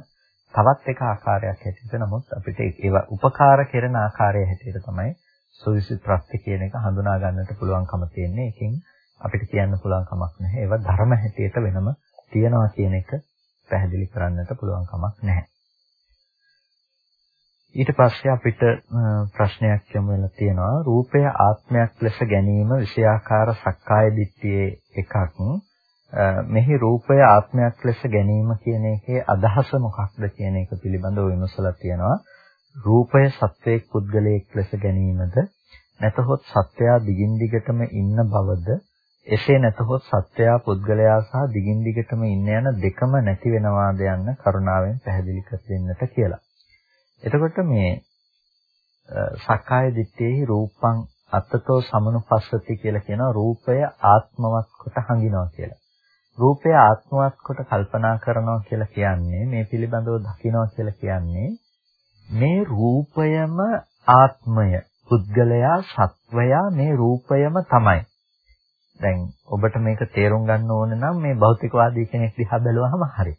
තවත් එක ආකාරයක් හැටියට නමුත් අපිට ඒවා උපකාර කරන ආකාරය හැටියට තමයි සුවිසි ප්‍රත්‍ය කියන එක හඳුනා ගන්නට පුළුවන්කම තියෙන්නේ. ඒකෙන් අපිට කියන්න පුළුවන් කමක් නැහැ. ඒවා ධර්ම හැටියට වෙනම තියනවා කියන එක පැහැදිලි කරන්නට පුළුවන් කමක් නැහැ. ඊට පස්සේ අපිට ප්‍රශ්නයක් යොමු වෙලා තියෙනවා රූපය ආත්මයක් ලෙස ගැනීම විෂයාකාර සක්කාය දිට්ඨියේ එකක් මෙහි රූපය ආත්මයක් ලෙස ගැනීම කියන එකේ අදහස මොකක්ද කියන එක පිළිබඳව විමසලා තියෙනවා රූපය සත්වයේ පුද්ගලයෙක් ලෙස ගැනීමද නැතහොත් සත්වයා දිගින් දිගටම ඉන්න බවද එසේ නැතහොත් සත්වයා පුද්ගලයා සහ දිගින් දිගටම ඉන්න යන දෙකම නැති වෙනවාද යන්න කරුණාවෙන් පැහැදිලි කර දෙන්නට කියලා. එතකොට මේ සක්කාය දිට්ඨියේ රූපං අත්තතෝ සමනුපස්සති කියලා කියන රූපය ආත්මවත් කොට හංගිනවා කියලා. රූපය ආත්මවත් කොට කල්පනා කරනවා කියලා කියන්නේ මේ පිළිබඳව දකිනවා කියලා කියන්නේ මේ රූපයම ආත්මය පුද්ගලයා සත්වයා මේ රූපයම තමයි. දැන් ඔබට මේක තේරුම් ගන්න ඕන නම් මේ භෞතිකවාදී කෙනෙක් දිහා බැලුවහම හරි.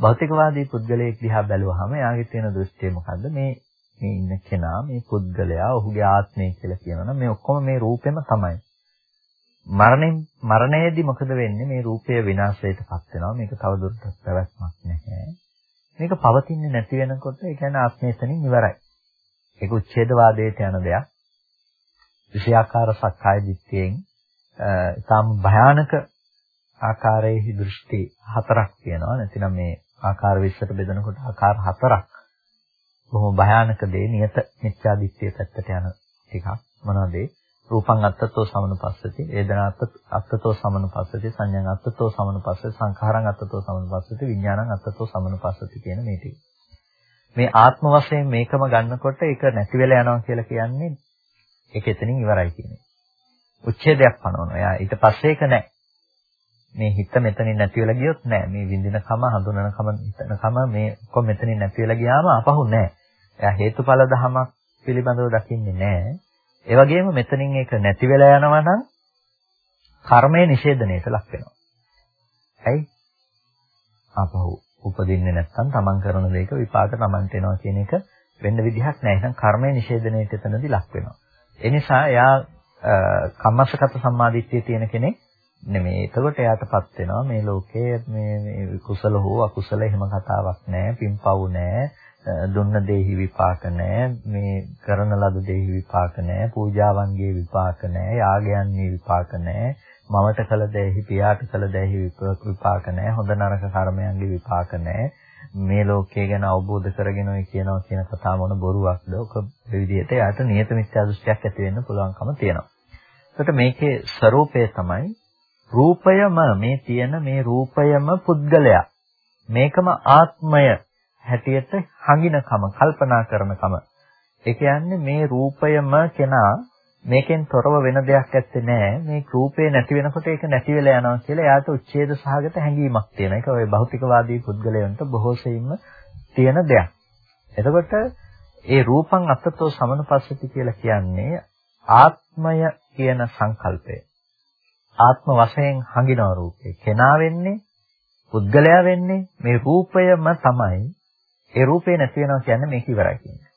භෞතිකවාදී පුද්ගලයෙක් දිහා බැලුවහම එයාගේ තියෙන දෘෂ්ටිය මොකද්ද? මේ මේ ඉන්න කෙනා මේ පුද්ගලයා ඔහුගේ ආත්මය කියලා කියනවනම් මේ ඔක්කොම මේ රූපෙම තමයි. මරණයෙන් මරණයේදී මොකද වෙන්නේ? මේ රූපය විනාශයටපත් වෙනවා. මේක තවදුරටත් පැවැත්මක් නැහැ. මේක පවතින්නේ නැති වෙනකොට ඒ කියන්නේ ආත්මයතනින් ඉවරයි. ඒක උච්ඡේදවාදයට යන දෙයක්. විෂයාකාර සක්කාය දිට්ඨියෙන් ඊටාම භයානක ආකාරයේ දෘෂ්ටි හතරක් තියෙනවා. නැතිනම් මේ ආකාර 20ට බෙදනකොට ආකාර හතරක් බොහොම භයානක දේ නියත මිත්‍යා දිට්ඨිය පැත්තට යන ටිකක් මොනවද ඒ? රූපං අත්තතෝ සමනුපස්සති වේදනා අත්තතෝ සමනුපස්සති සංඥාං අත්තතෝ සමනුපස්සති සංඛාරං අත්තතෝ සමනුපස්සති විඥානං අත්තතෝ සමනුපස්සති කියන මේ ටික. මේ ආත්ම වශයෙන් මේකම ගන්නකොට ඒක නැති වෙලා යනවා කියලා කියන්නේ ඒක එතනින් ඉවරයි කියන්නේ. උච්ඡේදයක් පනවනවා. එයා ඊට පස්සේ ඒක නැහැ. මේ හිත මෙතනින් නැති වෙලා ගියොත් නෑ. මේ විඳිනකම හඳුනනකම හිතනකම මේ ඔක්කොම මෙතනින් නැති වෙලා ගියාම අපහු නෑ. එයා හේතුඵල ධමයක් පිළිබඳව දකින්නේ නෑ. ඒ වගේම මෙතනින් ඒක නැති වෙලා යනවා නම් කර්මය නිෂේධනයට ලක් වෙනවා. ඇයි? අපහු උපදින්නේ නැත්නම් තමන් කරන දේක විපාක තමන්ට එනවා කියන එක වෙන්න විදිහක් නැහැ. එහෙනම් කර්මය නිෂේධනයට එතනදී ලක් වෙනවා. ඒ නිසා එයා කම්මස්සගත සම්මාදිට්ඨිය තියෙන කෙනෙක් නෙමෙයි. එතකොට එයාටපත් වෙනවා මේ ලෝකයේ මේ මේ කුසල හෝ අකුසල එහෙම කතාවක් නැහැ. පින්පව් නැහැ. දුන්න දෙහි විපාක නැහැ. මේ කරන ලද දෙහි විපාක නැහැ. පූජාවන්ගේ විපාක නැහැ. යාගයන්ගේ විපාක නැහැ. මවට කළ දෙහි පියාට කළ දෙහි විපාක නැහැ. හොඳ නරක කර්මයන්ගේ විපාක නැහැ. මේ ලෝකය ගැන අවබෝධ කරගෙන ඔය කියනවා කියන කතාව මොන බොරුවක්ද? ඔක විදිහට යාට නියත මිත්‍යා දෘෂ්ටියක් ඇති වෙන්න පුළුවන්කම තියෙනවා. එතකොට මේකේ ස්වરૂපය තමයි රූපයම මේ තියෙන මේ රූපයම පුද්ගලයා. මේකම ආත්මය හැටියට හඟිනකම කල්පනා කරනකම. ඒ කියන්නේ මේ රූපයම කෙනා මේකෙන් තොරව වෙන දෙයක් ඇත්තේ නැහැ. මේ රූපේ නැති වෙනකොට ඒක නැති වෙලා යනවා කියලා එයාට උච්ඡේද සහගත හැඟීමක් තියෙනවා. ඒක ওই භෞතිකවාදී පුද්ගලයන්ට බොහෝ සෙයින්ම තියෙන දෙයක්. එතකොට ඒ රූපං අත්තතෝ සමනුපස්සති කියලා කියන්නේ ආත්මය කියන සංකල්පය. ආත්ම වශයෙන් හඟින රූපේ. කෙනා වෙන්නේ පුද්ගලයා වෙන්නේ මේ රූපයම තමයි. ඒ රූපේ නැති වෙනවා කියන්නේ මේක ඉවරයි කියන්නේ.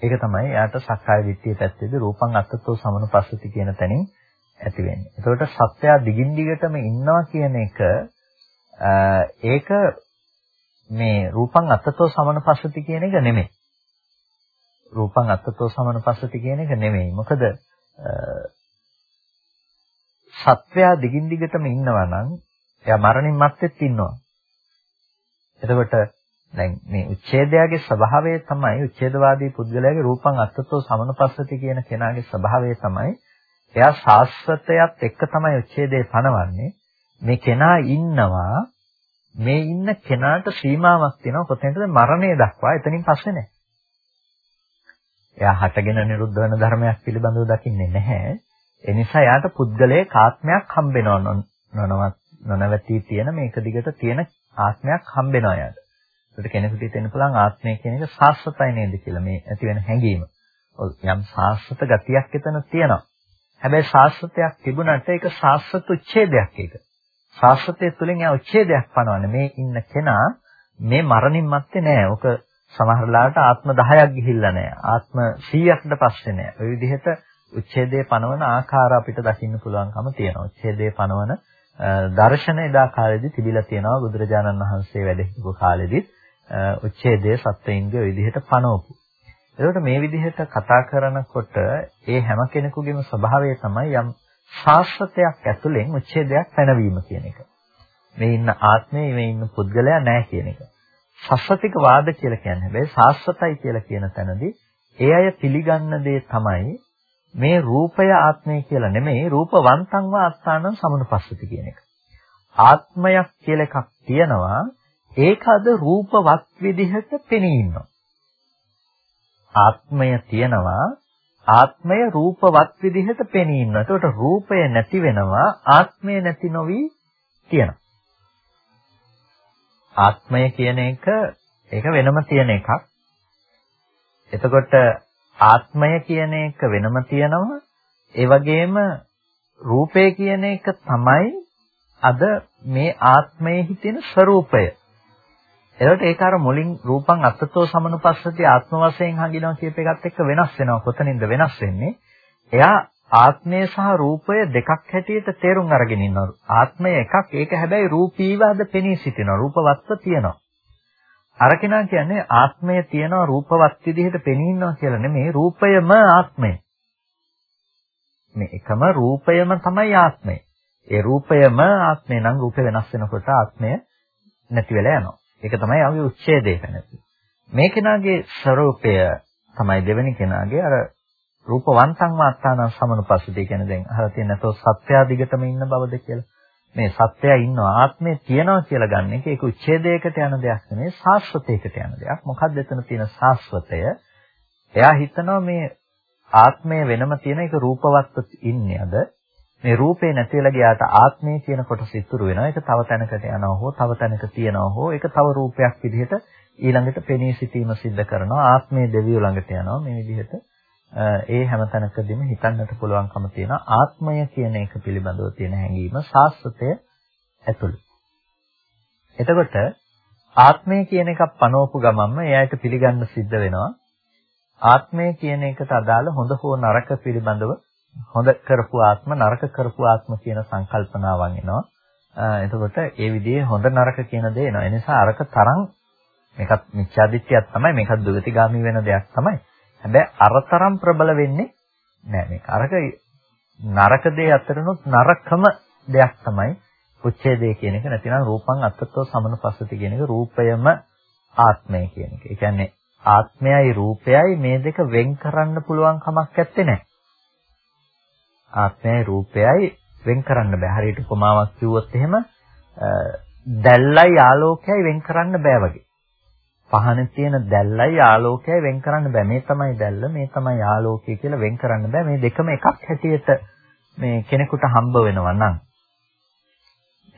ඒක තමයි එයාට සක්කාය දිට්ඨිය පැත්තේදී රූපං අත්තතෝ සමනුපස්සති කියන තැනින් ඇති වෙන්නේ. එතකොට සත්‍යය දිගින් දිගටම ඉන්නවා කියන එක ඒක මේ රූපං අත්තතෝ සමනුපස්සති කියන එක නෙමෙයි. රූපං අත්තතෝ සමනුපස්සති කියන එක නෙමෙයි. මොකද සත්‍යය දිගින් දිගටම ඉන්නවා නම් එයා මරණින් මත්තෙත් ඉන්නවා. එතකොට දැන් මේ උච්ඡේදයාගේ ස්වභාවය තමයි උච්ඡේදවාදී පුද්ගලයාගේ රූපං අත්තතෝ සමනපස්සති කියන කෙනාගේ ස්වභාවය තමයි එයා සාස්වතයත් එක්ක තමයි උච්ඡේදේ පනවන්නේ මේ කෙනා ඉන්නවා මේ ඉන්න කෙනාට සීමාවක් තියෙනවා කොතැනද මරණය දක්වා එතනින් පස්සේ නැහැ. එයා හටගෙන නිරුද්ධ වෙන ධර්මයක් පිළිබඳව දකින්නේ නැහැ. ඒ නිසා එයාට පුද්ගලයේ ආත්මයක් හම්බෙනවා නොනවති තියෙන මේක දිගට තියෙන ආත්මයක් හම්බෙනවා එයාට. ඒකට කෙනෙකුට හිතෙන්න පුළුවන් ආත්මය කියන එක සාස්වතයි නේද කියලා මේ ඇති වෙන හැඟීම. යම් සාස්වත ගතියක් එතන තියෙනවා. හැබැයි සාස්වතයක් තිබුණාට ඒක සාස්වත උච්ඡේදයක් ඒක. සාස්වතයේ තුලින් යා උච්ඡේදයක් පනවන්නේ. මේ ඉන්න කෙනා මේ මරණින් මත්තේ නෑ. ඔක සමහරලාට ආත්ම 10ක් ගිහිල්ලා නෑ. ආත්ම 100කට පස්සේ නෑ. ওই විදිහට උච්ඡේදයේ පනවන ආකාර අපිට දකින්න පුළුවන්කම තියෙනවා. උච්ඡේදයේ පනවන දර්ශන එදා කාලේදී තිබිලා තියෙනවා බුදුරජාණන් වහන්සේ වැඩ හිටපු කාලෙදිත් උච්ඡේදයේ සත්වයින්ගේ ওই විදිහට පනවපු. එතකොට මේ විදිහට කතා කරනකොට ඒ හැම කෙනෙකුගේම ස්වභාවය තමයි යම් ශාස්ත්‍රයක් ඇතුලෙන් උච්ඡේදයක් පැනවීම කියන එක. මේ ඉන්න ආත්මය මේ ඉන්න පුද්ගලයා නැහැ කියන එක. සස්සතික වාද කියලා කියන්නේ හැබැයි ශාස්ත්‍රතයි කියලා කියන තැනදී ඒ අය පිළිගන්න දේ තමයි මේ රූපය ආත්මය කියලා නෙමෙයි රූපවන්තං වා අස්ථානං සමනුපස්සති කියන එක. ආත්මයක් කියලා එකක් තියෙනවා ඒක අද රූපවත් විදිහට පෙනී ඉන්නවා. ආත්මය තියෙනවා ආත්මය රූපවත් විදිහට පෙනී ඉන්නවා. ඒකට රූපය නැති වෙනවා ආත්මය නැති නොවි තියෙනවා. ආත්මය කියන එක ඒක වෙනම තියෙන එකක්. එතකොට ආත්මය කියන එක වෙනම තියෙනවා. ඒ වගේම රූපය කියන එක තමයි අද මේ ආත්මයේ තියෙන ස්වરૂපය. එතකොට ඒක අර මුලින් රූපං අත්තතෝ සමනුපස්සති ආත්ම වශයෙන් හංගිනවා කියප එකත් එක්ක වෙනස් වෙනවා. කොතනින්ද වෙනස් වෙන්නේ? එයා ආත්මය සහ රූපය දෙකක් හැටියට තේරුම් අරගෙන ඉන්නවා. ආත්මය එකක් ඒක හැබැයි රූපීව අද පෙනී සිටිනවා. රූපවත්ව තියෙනවා. අර කෙනා කියන්නේ ආත්මය තියෙනවා රූපවත් විදිහට පෙනී ඉන්නවා කියලා නෙමෙයි රූපයම ආත්මය. මේ එකම රූපයම තමයි ආත්මය. ඒ රූපයම ආත්මය නම් රූප වෙනස් වෙනකොට ආත්මය නැති වෙලා යනවා. ඒක තමයි ආගේ උච්ඡේදය නැති. මේ කෙනාගේ ස්වરૂපය තමයි දෙවෙනි කෙනාගේ අර රූපවන්තං වාත්තාන සමනුපස්සදී කියන දැන් අහලා තියෙන නැතෝ සත්‍යා දිගටම ඉන්න බවද කියලා. මේ සත්‍යය ඉන්නවා ආත්මය තියනවා කියලා ගන්න එක ඒක උච්ඡේදයකට යන දෙයක් නෙමෙයි සාස්වතයකට යන දෙයක්. මොකක්ද එතන තියෙන සාස්වතය? එයා හිතනවා මේ ආත්මය වෙනම තියෙන එක රූපවත්ව ඉන්නේ අද. මේ රූපේ නැති වෙලා ගියාට ආත්මය කියන කොටස ඉතුරු වෙනවා. ඒක තව තැනකට යනවා හෝ තව තැනක තියනවා හෝ ඒක තව රූපයක් විදිහට ඊළඟට පෙනී සිටීම සිද්ධ කරනවා. ආත්මය දෙවියෝ ළඟට යනවා. මේ විදිහට ඒ හැම තැනකදීම හිතන්නට පුළුවන්කම තියෙනවා. ආත්මය කියන එක පිළිබඳව තියෙන හැඟීම ශාස්ත්‍රය ඇතුළු. එතකොට ආත්මය කියන එකක් පනවපු ගමන්ම එයාට පිළිගන්න සිද්ධ වෙනවා. ආත්මය කියන එකට අදාළ හොඳ හෝ නරක පිළිබඳව හොඳ කරපු ආත්ම නරක කරපු ආත්ම කියන සංකල්පනාවන් එනවා. එතකොට ඒ විදිහේ හොඳ නරක කියන දේ එනවා. ඒ නිසා අරක තරම් මේකත් මිත්‍යාදිත්‍යයක් තමයි මේකත් දුගතිගාමි වෙන දෙයක් තමයි. හැබැයි අරතරම් ප්‍රබල වෙන්නේ නෑ මේක. අරක නරක දේ අතරිනුත් නරකම දෙයක් තමයි උච්ඡේදය කියන එක. නැතිනම් රූපං අත්තතෝ සමනුපස්සති කියන එක රූපයම ආත්මය කියන එක. ඒ කියන්නේ ආත්මයයි රූපයයි මේ දෙක වෙන් කරන්න පුළුවන් කමක් නැත්තේ නෑ. ආත්මයයි රූපයයි වෙන් කරන්න බෑ. හරියට උපමාවක් කිව්වොත් එහෙම දැල්ලයි ආලෝකයයි වෙන් කරන්න බෑ වගේ. පහනේ තියෙන දැල්ලයි ආලෝකයයි වෙන් කරන්න බෑ. මේ තමයි දැල්ල, මේ තමයි ආලෝකය කියලා වෙන් කරන්න බෑ. මේ දෙකම එකක් හැටියට මේ කෙනෙකුට හම්බ වෙනවා නම්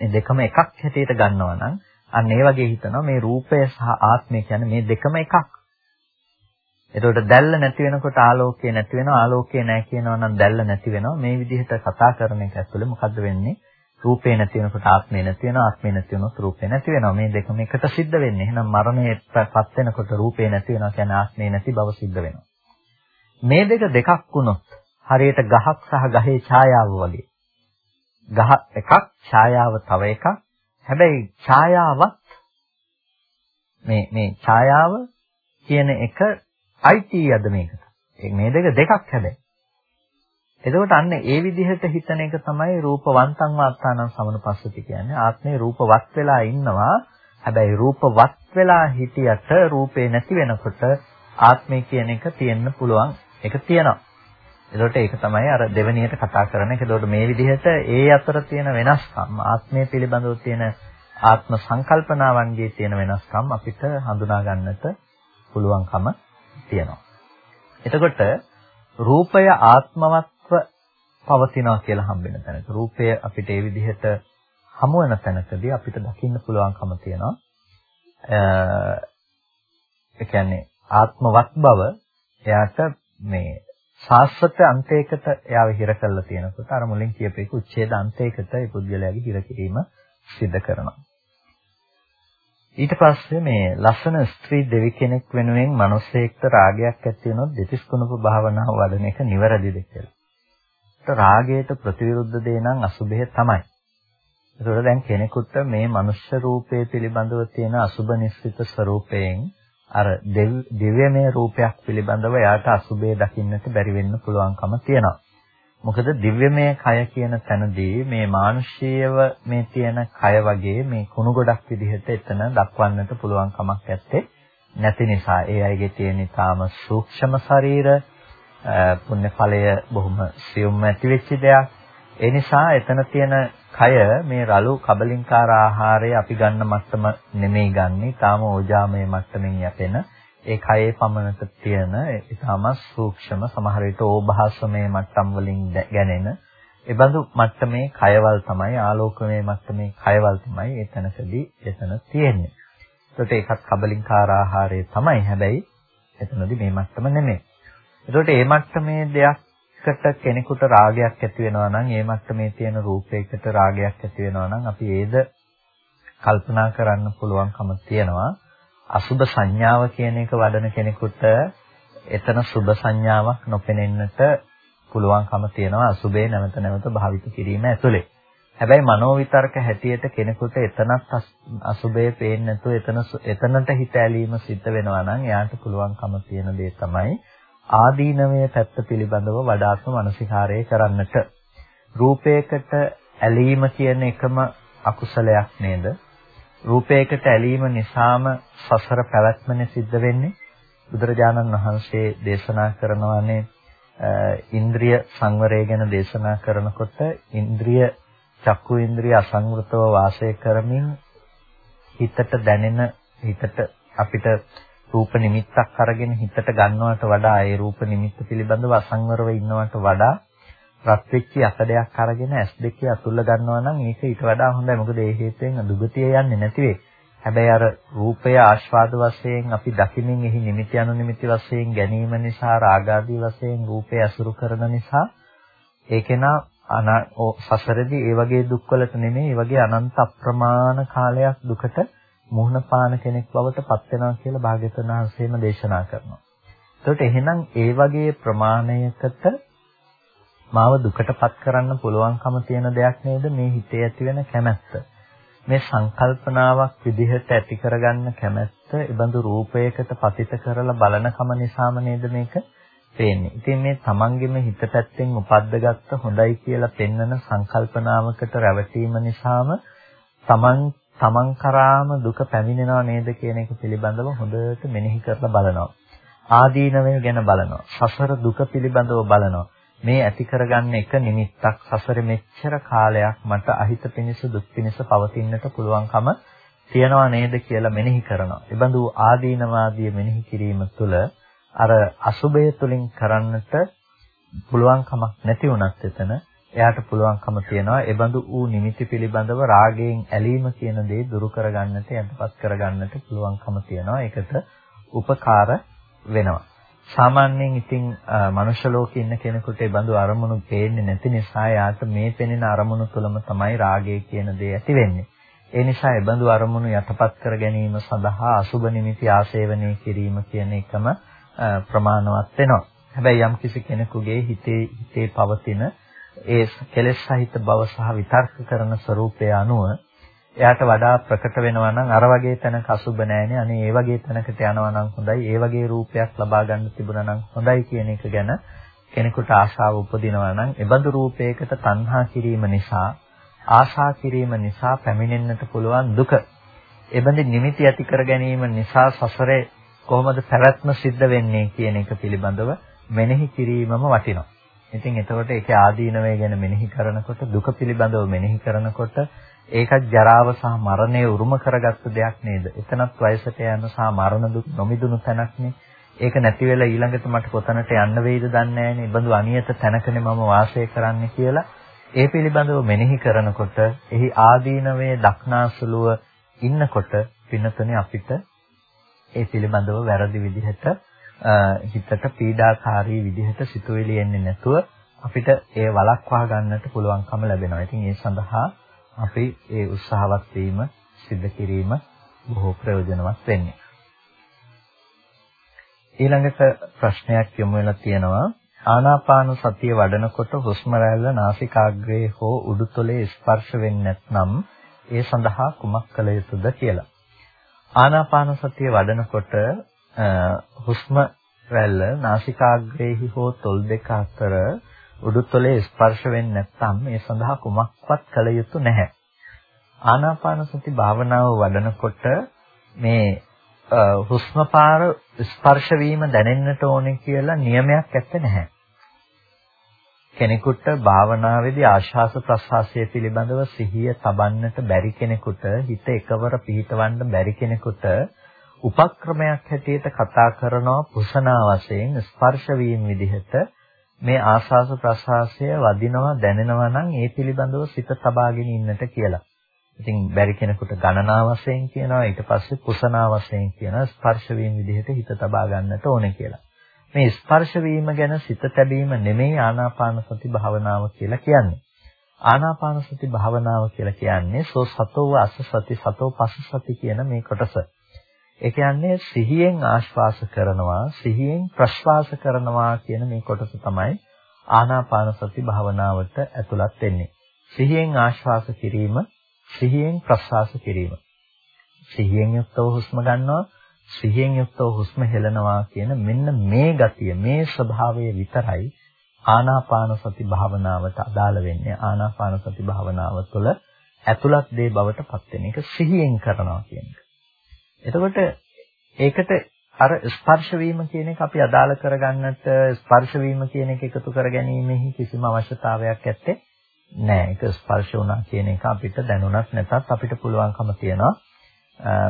මේ දෙකම එකක් හැටියට ගන්නවා නම් අන්න ඒ වගේ හිතනවා මේ රූපය සහ ආත්මය කියන්නේ මේ දෙකම එකක්. එතකොට දැල්ල නැති වෙනකොට ආලෝකය නැති වෙනවා ආලෝකය නැහැ කියනවා නම් දැල්ල නැති වෙනවා. මේ විදිහට කතා කරන එක ඇතුළේ මොකද්ද වෙන්නේ? රූපේ නැති වෙනකොට ආත්මේ නැති වෙනවා ආත්මේ නැති වෙනකොට රූපේ නැති වෙනවා. මේ දෙකම එකට සිද්ධ වෙන්නේ. එහෙනම් මරණයටපත් වෙනකොට රූපේ නැති වෙනවා කියන්නේ ආත්මේ නැති බව සිද්ධ වෙනවා. මේ දෙක දෙකක් වුණොත් හරියට ගහක් සහ ගහේ ඡායාව වගේ. ගහ එකක් ඡායාව තව එකක්. හැබැයි ඡායාවත් මේ මේ ඡායාව කියන එක අයිති අද මේකට. මේ දෙක දෙකක් හැබැයි. එතකොට අන්න ඒ විදිහට හිතන එක තමයි රූපවන්තං වාත්තානං සමනුපස්සති කියන්නේ. ආත්මේ රූපවත් වෙලා ඉන්නවා. හැබැයි රූපවත් වෙලා හිටියට රූපේ නැති වෙනකොට ආත්මය කියන එක තියෙන්න පුළුවන්. ඒක තියෙනවා. එතකොට ඒක තමයි අර දෙවෙනියට කතා කරන එක. එතකොට මේ විදිහට ඒ අතර තියෙන වෙනස්කම් ආත්මය පිළිබඳව තියෙන ආත්ම සංකල්පනාවන්ගේ තියෙන වෙනස්කම් අපිට හඳුනා ගන්නට පුළුවන්කම තියෙනවා. එතකොට රූපය ආත්මවත්ව පවතිනවා කියලා හම්බෙන තැනක රූපය අපිට ඒ විදිහට හමු වෙන තැනකදී අපිට දකින්න පුළුවන්කම තියෙනවා. ඒ කියන්නේ ආත්මවත් බව එයාට මේ සාස්වත අන්තයකට එයාව හිර කරලා තියෙනකොට අර මුලින් කියපේක උච්ඡේද අන්තයකට ඒ පුද්ගලයාගේ හිර කිරීම සිද්ධ කරනවා. ඊට පස්සේ මේ ලස්සන ස්ත්‍රී දෙවි කෙනෙක් වෙනුවෙන් මිනිසෙක්ට රාගයක් ඇති වෙනොත් දෙතිස් කුණප භාවනාව වඩන එක නිවැරදිද කියලා. ඒත් රාගයට ප්‍රතිවිරුද්ධ දේ නම් අසුභය තමයි. ඒතකොට දැන් කෙනෙකුට මේ මනුෂ්‍ය රූපය පිළිබඳව තියෙන අසුභ නිස්සිත ස්වરૂපයෙන් අර දිව්‍යමය රූපයක් පිළිබඳව යාට අසුභය දකින්නට බැරි වෙන්න පුළුවන්කම තියෙනවා. මොකද දිව්‍යමය කය කියන තැනදී මේ මානුෂීයව මේ තියෙන කය වගේ මේ කුණු ගොඩක් විදිහට එතන දක්වන්නට පුළුවන් කමක් නැත්තේ. නැති නිසා ඒ අයගේ තියෙන ඊටාම සූක්ෂම ශරීර පුණ්‍ය ඵලය බොහොම සියුම් ඇති වෙච්ච දෙයක්. ඒ නිසා එතන තියෙන කය මේ රළු කබලින්කාර ආහාරය අපි ගන්න මට්ටම නෙමෙයි ගන්නෙ. ඊටාම ඕජාමය මට්ටමින් යැපෙන ඒ කයේ පමණක තියෙන ඊටම සූක්ෂම සමහර විට ඕභාසමේ මට්ටම් වලින් ගැනෙන ඒ බඳු මට්ටමේ කයවල් තමයි ආලෝකමේ මට්ටමේ කයවල් තමයි ඒ තැනකදී එතන තියෙන්නේ. ඒකට ඒකත් කබලින්කාර ආහාරය තමයි. හැබැයි එතනදී මේ මට්ටම නෙමෙයි. ඒකට මේ මට්ටමේ දෙයක්කට කෙනෙකුට රාගයක් ඇති වෙනවා නම් ඒ මට්ටමේ තියෙන රූපයකට රාගයක් ඇති වෙනවා නම් අපි ඒද කල්පනා කරන්න පුළුවන්කම තියෙනවා. අසුබ සංඥාව කියන එක වඩන කෙනෙකුට එතන සුබ සංඥාවක් නොපෙනෙන්නට පුළුවන්කම තියෙනවා අසුබේ නැවත නැවත භාවිත කිරීම ඇතුලේ. හැබැයි මනෝ විතර්ක හැටියට කෙනෙකුට එතනත් අසුබේ පේන්නේ නැතුව එතන එතනට හිත ඇලීම සිද්ධ වෙනවා නම් එයාට පුළුවන්කම තියෙන දේ තමයි ආදීනමය පැත්ත පිළිබඳව වඩාත්ම මනසිකාරය කරන්නට. රූපයකට ඇලීම කියන එකම අකුසලයක් නේද? රූපයකට ඇලීම නිසාම සසර පැවැත්මනේ සිද්ධ වෙන්නේ. බුදුරජාණන් වහන්සේ දේශනා කරනවානේ ඉන්ද්‍රිය සංවරය ගැන දේශනා කරනකොට ඉන්ද්‍රිය චක්කු ඉන්ද්‍රිය අසංවෘතව වාසය කරමින් හිතට දැනෙන හිතට අපිට රූප නිමිත්තක් අරගෙන හිතට ගන්නවට වඩා ඒ රූප නිමිත්ත පිළිබඳව අසංවරව ඉන්නවට වඩා රත් වෙච්ච යකඩයක් අරගෙන S2 අතුල්ල ගන්නවා නම් ඒක ඊට වඩා හොඳයි. මොකද ඒ හේතුවෙන් දුගතිය යන්නේ නැති වෙයි. හැබැයි අර රූපය ආස්වාද වශයෙන් අපි දකිමින් එහි නිමිති අනුනිමිති වශයෙන් ගැනීම නිසා රාගාදී වශයෙන් රූපය අසුරු කරන නිසා ඒකේනා සසරදී ඒ වගේ දුක්වලට නෙමෙයි ඒ වගේ අනන්ත අප්‍රමාණ කාලයක් දුකට මුහුණ පාන කෙනෙක් බවට පත් වෙනවා කියලා භාග්‍යවතුන් වහන්සේම දේශනා කරනවා. එතකොට එහෙනම් ඒ වගේ ප්‍රමාණයකට මාව දුකටපත් කරන්න පුළුවන්කම තියෙන දෙයක් නේද මේ හිතේ ඇති වෙන කැමැත්ත. මේ සංකල්පනාවක් විදිහට ඇති කරගන්න කැමැත්ත, ඒබඳු රූපයකට පතිත කරලා බලනකම නිසාම නේද මේක පේන්නේ. ඉතින් මේ තමන්ගෙම හිත පැත්තෙන් උපද්දගත්ත හොඳයි කියලා පෙන්වන සංකල්පනාවකට රැවටීම නිසාම තමන් තමන් කරාම දුක පැමිණෙනව නේද කියන එක පිළිබඳව හොඳට මෙනෙහි කරලා බලනවා. ආදීනවය ගැන බලනවා. සසර දුක පිළිබඳව බලනවා. මේ ඇති කරගන්න එක නිමිත්තක් සසරේ මෙච්චර කාලයක් මට අහිත පිනිස දුක් පිනිස පවතින්නට පුළුවන්කම තියනවා නේද කියලා මෙනෙහි කරනවා. ඒබඳු ආදීනවාදී මෙනෙහි කිරීම තුළ අර අසුබය තුලින් කරන්නට පුළුවන්කමක් නැති වුණත් එතන එයාට පුළුවන්කම තියනවා ඒබඳු ඌ නිමිති පිළිබඳව රාගයෙන් ඇලීම කියන දේ දුරු කරගන්නට යටපත් කරගන්නට පුළුවන්කම තියනවා. ඒකට උපකාර වෙනවා. සාමාන්‍යයෙන් ඉතින් මනුෂ්‍ය ලෝකේ ඉන්න කෙනෙකුට ඒ බඳු අරමුණු පේන්නේ නැති නිසා යාට මේ පෙනෙන අරමුණු තුළම තමයි රාගය කියන දේ ඇති වෙන්නේ. ඒ නිසා ඒ බඳු අරමුණු යටපත් කර ගැනීම සඳහා අසුබ නිමිති ආශේවනය කිරීම කියන එකම ප්‍රමාණවත් වෙනවා. හැබැයි යම් කිසි කෙනෙකුගේ හිතේ හිතේ පවතින ඒ කෙලෙස් සහිත බව සහ විතර්ක කරන ස්වરૂපය අනුව එයාට වඩා ප්‍රකට වෙනවා නම් අර වගේ තැනක අසුබ නැහැනේ. අනේ ඒ වගේ තැනකට යනවා නම් හොඳයි. ඒ වගේ රූපයක් ලබා ගන්න තිබුණා නම් හොඳයි කියන එක ගැන කෙනෙකුට ආශාව උපදිනවා නම් එබඳු රූපයකට තණ්හා කිරීම නිසා ආශා කිරීම නිසා පැමිණෙන්නට පුළුවන් දුක. එබඳු නිමිති ඇති කර ගැනීම නිසා සසරේ කොහොමද පැවැත්ම සිද්ධ වෙන්නේ කියන එක පිළිබඳව මෙනෙහි කිරීමම වටිනවා. ඉතින් එතකොට ඒකේ ආදීනවය ගැන මෙනෙහි කරනකොට දුක පිළිබඳව මෙනෙහි කරනකොට ඒකත් ජරාව සහ මරණය උරුම කරගත්ත දෙයක් නේද? එතනත් වයසට යන සහ මරණ දුක් නොමිදුණු තැනක්නේ. ඒක නැති වෙලා ඊළඟට මට කොතනට යන්න වෙයිද දන්නේ නැහැනේ. බඳු අනියත තැනකනේ මම වාසය කරන්නේ කියලා ඒ පිළිබඳව මෙනෙහි කරනකොට එහි ආදීනවේ දක්නාසුලුව ඉන්නකොට පින්නතුනේ අපිට ඒ පිළිබඳව වැරදි විදිහට හිතට පීඩාකාරී විදිහට සිතුවිලි එන්නේ නැතුව අපිට ඒ වළක්වා ගන්නට පුළුවන්කම ලැබෙනවා. ඉතින් ඒ සඳහා අපි ඒ උත්සාහවත් වීම සිද්ධ කිරීම බොහෝ ප්‍රයෝජනවත් වෙන්නේ. ඊළඟට ප්‍රශ්නයක් යොමු වෙලා තියෙනවා ආනාපාන සතිය වඩනකොට හුස්ම රැල්ල නාසිකාග්‍රේ හෝ උඩුතොලේ ස්පර්ශ වෙන්නේ නැත්නම් ඒ සඳහා කුමක් කළ යුතුද කියලා. ආනාපාන සතිය වඩනකොට හුස්ම රැල්ල නාසිකාග්‍රේහි හෝ තොල් දෙක අතර උඩුතලයේ ස්පර්ශ වෙන්නේ නැත්නම් ඒ සඳහා කුමක්වත් කළ යුතු නැහැ. ආනාපාන සති භාවනාව වඩනකොට මේ හුස්ම පාර ස්පර්ශ වීම දැනෙන්නට ඕනේ කියලා නියමයක් ඇත්තේ නැහැ. කෙනෙකුට භාවනාවේදී ආශාස ප්‍රසආසය පිළිබඳව සිහිය තබන්නට බැරි කෙනෙකුට හිත එකවර පිහිටවන්න බැරි කෙනෙකුට උපක්‍රමයක් හැටියට කතා කරනවා පුසනා වශයෙන් ස්පර්ශ වීම විදිහට මේ ආස්වාස ප්‍රසආසය වදිනවා දැනෙනවා නම් ඒ පිළිබඳව සිත තබාගෙන ඉන්නට කියලා. ඉතින් බැරි කෙනෙකුට ගණනා වශයෙන් කියනවා ඊට පස්සේ කුසනා වශයෙන් කියනවා ස්පර්ශ වීම විදිහට හිත තබා ගන්නට ඕනේ කියලා. මේ ස්පර්ශ වීම ගැන සිත තැබීම නෙමෙයි ආනාපාන සති භාවනාව කියලා කියන්නේ. ආනාපාන සති භාවනාව කියලා කියන්නේ සෝ සතෝ අස්ස සති සතෝ පස්ස සති කියන මේ කොටස. ඒ කියන්නේ සිහියෙන් ආශ්වාස කරනවා සිහියෙන් ප්‍රශ්වාස කරනවා කියන මේ කොටස තමයි ආනාපාන සති භාවනාවට ඇතුළත් වෙන්නේ. සිහියෙන් ආශ්වාස කිරීම සිහියෙන් ප්‍රශ්වාස කිරීම. සිහියෙන් යුක්තව හුස්ම ගන්නවා සිහියෙන් යුක්තව හුස්ම හෙලනවා කියන මෙන්න මේ ගතිය මේ ස්වභාවය විතරයි ආනාපාන සති භාවනාවට අදාළ වෙන්නේ ආනාපාන සති භාවනාව තුළ ඇතුළත් දේ බවට පත් වෙන එක සිහියෙන් කරනවා කියන එක. එතකොට ඒකට අර ස්පර්ශ වීම කියන එක අපි අදාළ කරගන්නට ස්පර්ශ වීම කියන එක එකතු කර ගැනීමෙහි කිසිම අවශ්‍යතාවයක් නැත්තේ නෑ. ඒක ස්පර්ශ වුණා කියන එක අපිට දැනුණත් නැතත් අපිට පුළුවන්කම තියෙනවා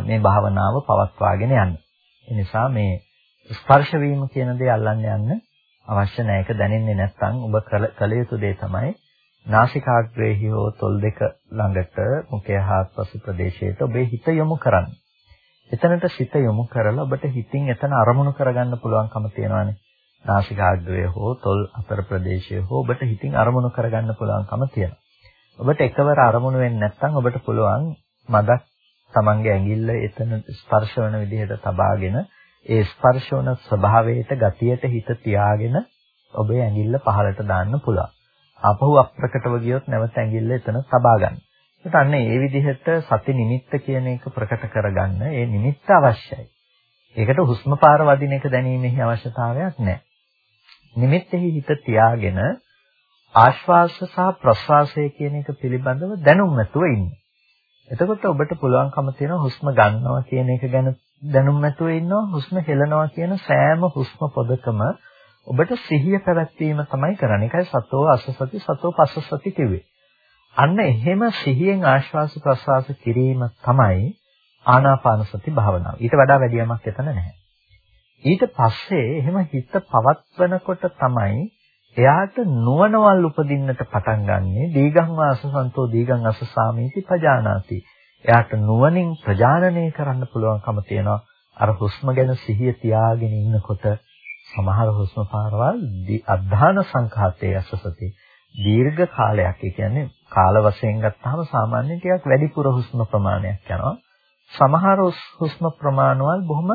මේ භාවනාව පවත්වාගෙන යන්න. ඒ නිසා මේ ස්පර්ශ වීම කියන දේ අල්ලන්න යන්න අවශ්‍ය නැහැ. ඒක දැනෙන්නේ නැත්නම් ඔබ කළ යුතු දේ තමයි නාසිකාග්‍රේහි හෝ තොල් දෙක ළඟට මුඛය හාත්පස ප්‍රදේශයට ඔබේ හිත යොමු කරන්න. එතනට සිත යොමු කරලා ඔබට හිතින් එතන අරමුණු කරගන්න පුළුවන්කම තියෙනවානේ. නාසිකාග්‍රය හෝ තොල් අතර ප්‍රදේශය හෝ ඔබට හිතින් අරමුණු කරගන්න පුළුවන්කම තියෙනවා. ඔබට එකවර අරමුණු වෙන්නේ නැත්නම් ඔබට පුළුවන් මදක් තමන්ගේ ඇඟිල්ල එතන ස්පර්ශ වෙන විදිහට තබාගෙන ඒ ස්පර්ශ වන ස්වභාවයට ගතියට හිත තියාගෙන ඔබේ ඇඟිල්ල පහළට දාන්න පුළුවන්. ආපහු අප්‍රකටව ගියොත් නැවත ඇඟිල්ල එතන තබා ගන්න. ඒත් අන්න ඒ විදිහට සති නිමිත්ත කියන එක ප්‍රකට කරගන්න ඒ නිමිත්ත අවශ්‍යයි. ඒකට හුස්ම පාර වදින එක දැනීමේ අවශ්‍යතාවයක් නැහැ. නිමිත්තෙහි හිත තියාගෙන ආශ්වාස සහ ප්‍රශ්වාසය කියන එක පිළිබඳව දැනුම් නැතුව ඉන්න. එතකොට ඔබට පුළුවන්කම තියෙනවා හුස්ම ගන්නවා කියන එක ගැන දැනුම් නැතුව ඉන්නවා හුස්ම හෙලනවා කියන සෑම හුස්ම පොදකම ඔබට සිහිය පැවැත්වීම තමයි කරන්නේ. ඒකයි සතෝ අසසති සතෝ පස්සසති කිව්වේ. අන්න එහෙම සිහියෙන් ආශ්වාස ප්‍රශ්වාස කිරීම තමයි ආනාපාන සති භාවනාව. ඊට වඩා වැඩි යමක් එතන නැහැ. ඊට පස්සේ එහෙම හිත පවත්වනකොට තමයි එයාට නුවණවල් උපදින්නට පටන් ගන්නෙ දීගං වාසසන්තෝ දීගං අසසාමීති පජානාති. එයාට නුවණින් ප්‍රජානනය කරන්න පුළුවන්කම තියෙනවා. අර හුස්ම ගැන සිහිය තියාගෙන ඉන්නකොට සමහර හුස්ම පාරවල් අධධාන සංඛාතයේ අසසති දීර්ඝ කාලයක් ඒ කියන්නේ කාල වශයෙන් ගත්තාම සාමාන්‍යයෙන් ටිකක් වැඩිපුර හුස්ම ප්‍රමාණයක් යනවා. සමහර හුස්ම ප්‍රමාණවල බොහොම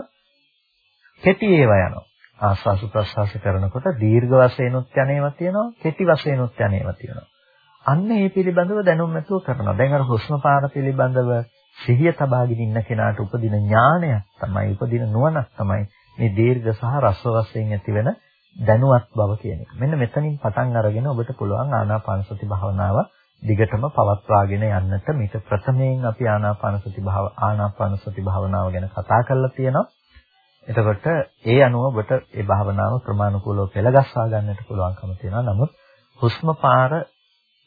කෙටි ඒවා යනවා. ආස්වාස ප්‍රස්වාස කරනකොට දීර්ඝ වශයෙන් උත් යන්නේවා තියෙනවා කෙටි වශයෙන් උත් යන්නේවා තියෙනවා. අන්න ඒ පිළිබඳව දැනුම් නැතුව කරනවා. දැන් අර හුස්ම පාර පිළිබඳව සිහිය තබාගෙන ඉන්න කෙනාට උපදින ඥානයක් තමයි උපදින නුවණක් තමයි මේ දීර්ඝ සහ රස්ව වශයෙන් ඇතිවෙන දැනුවත් බව කියන එක. මෙන්න මෙතනින් පටන් අරගෙන ඔබට පුළුවන් ආනාපාන සති භාවනාව දිගටම පවත්වාගෙන යන්නට මේක ප්‍රථමයෙන් අපි ආනාපාන සති භාව ආනාපාන සති භාවනාව ගැන කතා කරලා තියෙනවා. එතකොට ඒ අනුව ඔබට ඒ භාවනාව ප්‍රමාණිකූලව පෙළගස්වා ගන්නට පුළුවන්කම තියෙනවා. නමුත් හුස්ම පාර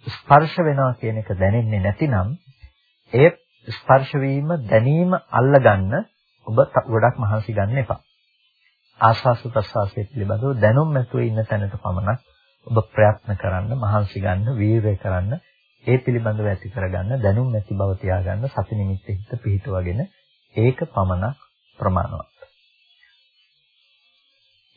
ස්පර්ශ වෙනවා කියන එක දැනෙන්නේ නැතිනම් ඒ ස්පර්ශ වීම දැනීම අල්ලගන්න ඔබ ගොඩක් මහන්සි ගන්න එපා. ආස්වාස ප්‍රසවාසයේ පිළිබඳව දැනුම් නැතුව ඉන්න තැනට පමණක් ඔබ ප්‍රයත්න කරන්න, මහන්සි ගන්න, වීරය කරන්න, ඒ පිළිබඳව ඇති කරගන්න දැනුම් නැති බව තියාගන්න සති නිමිත්තේ හිත පිහිටුවගෙන ඒක පමණක් ප්‍රමාණවත්.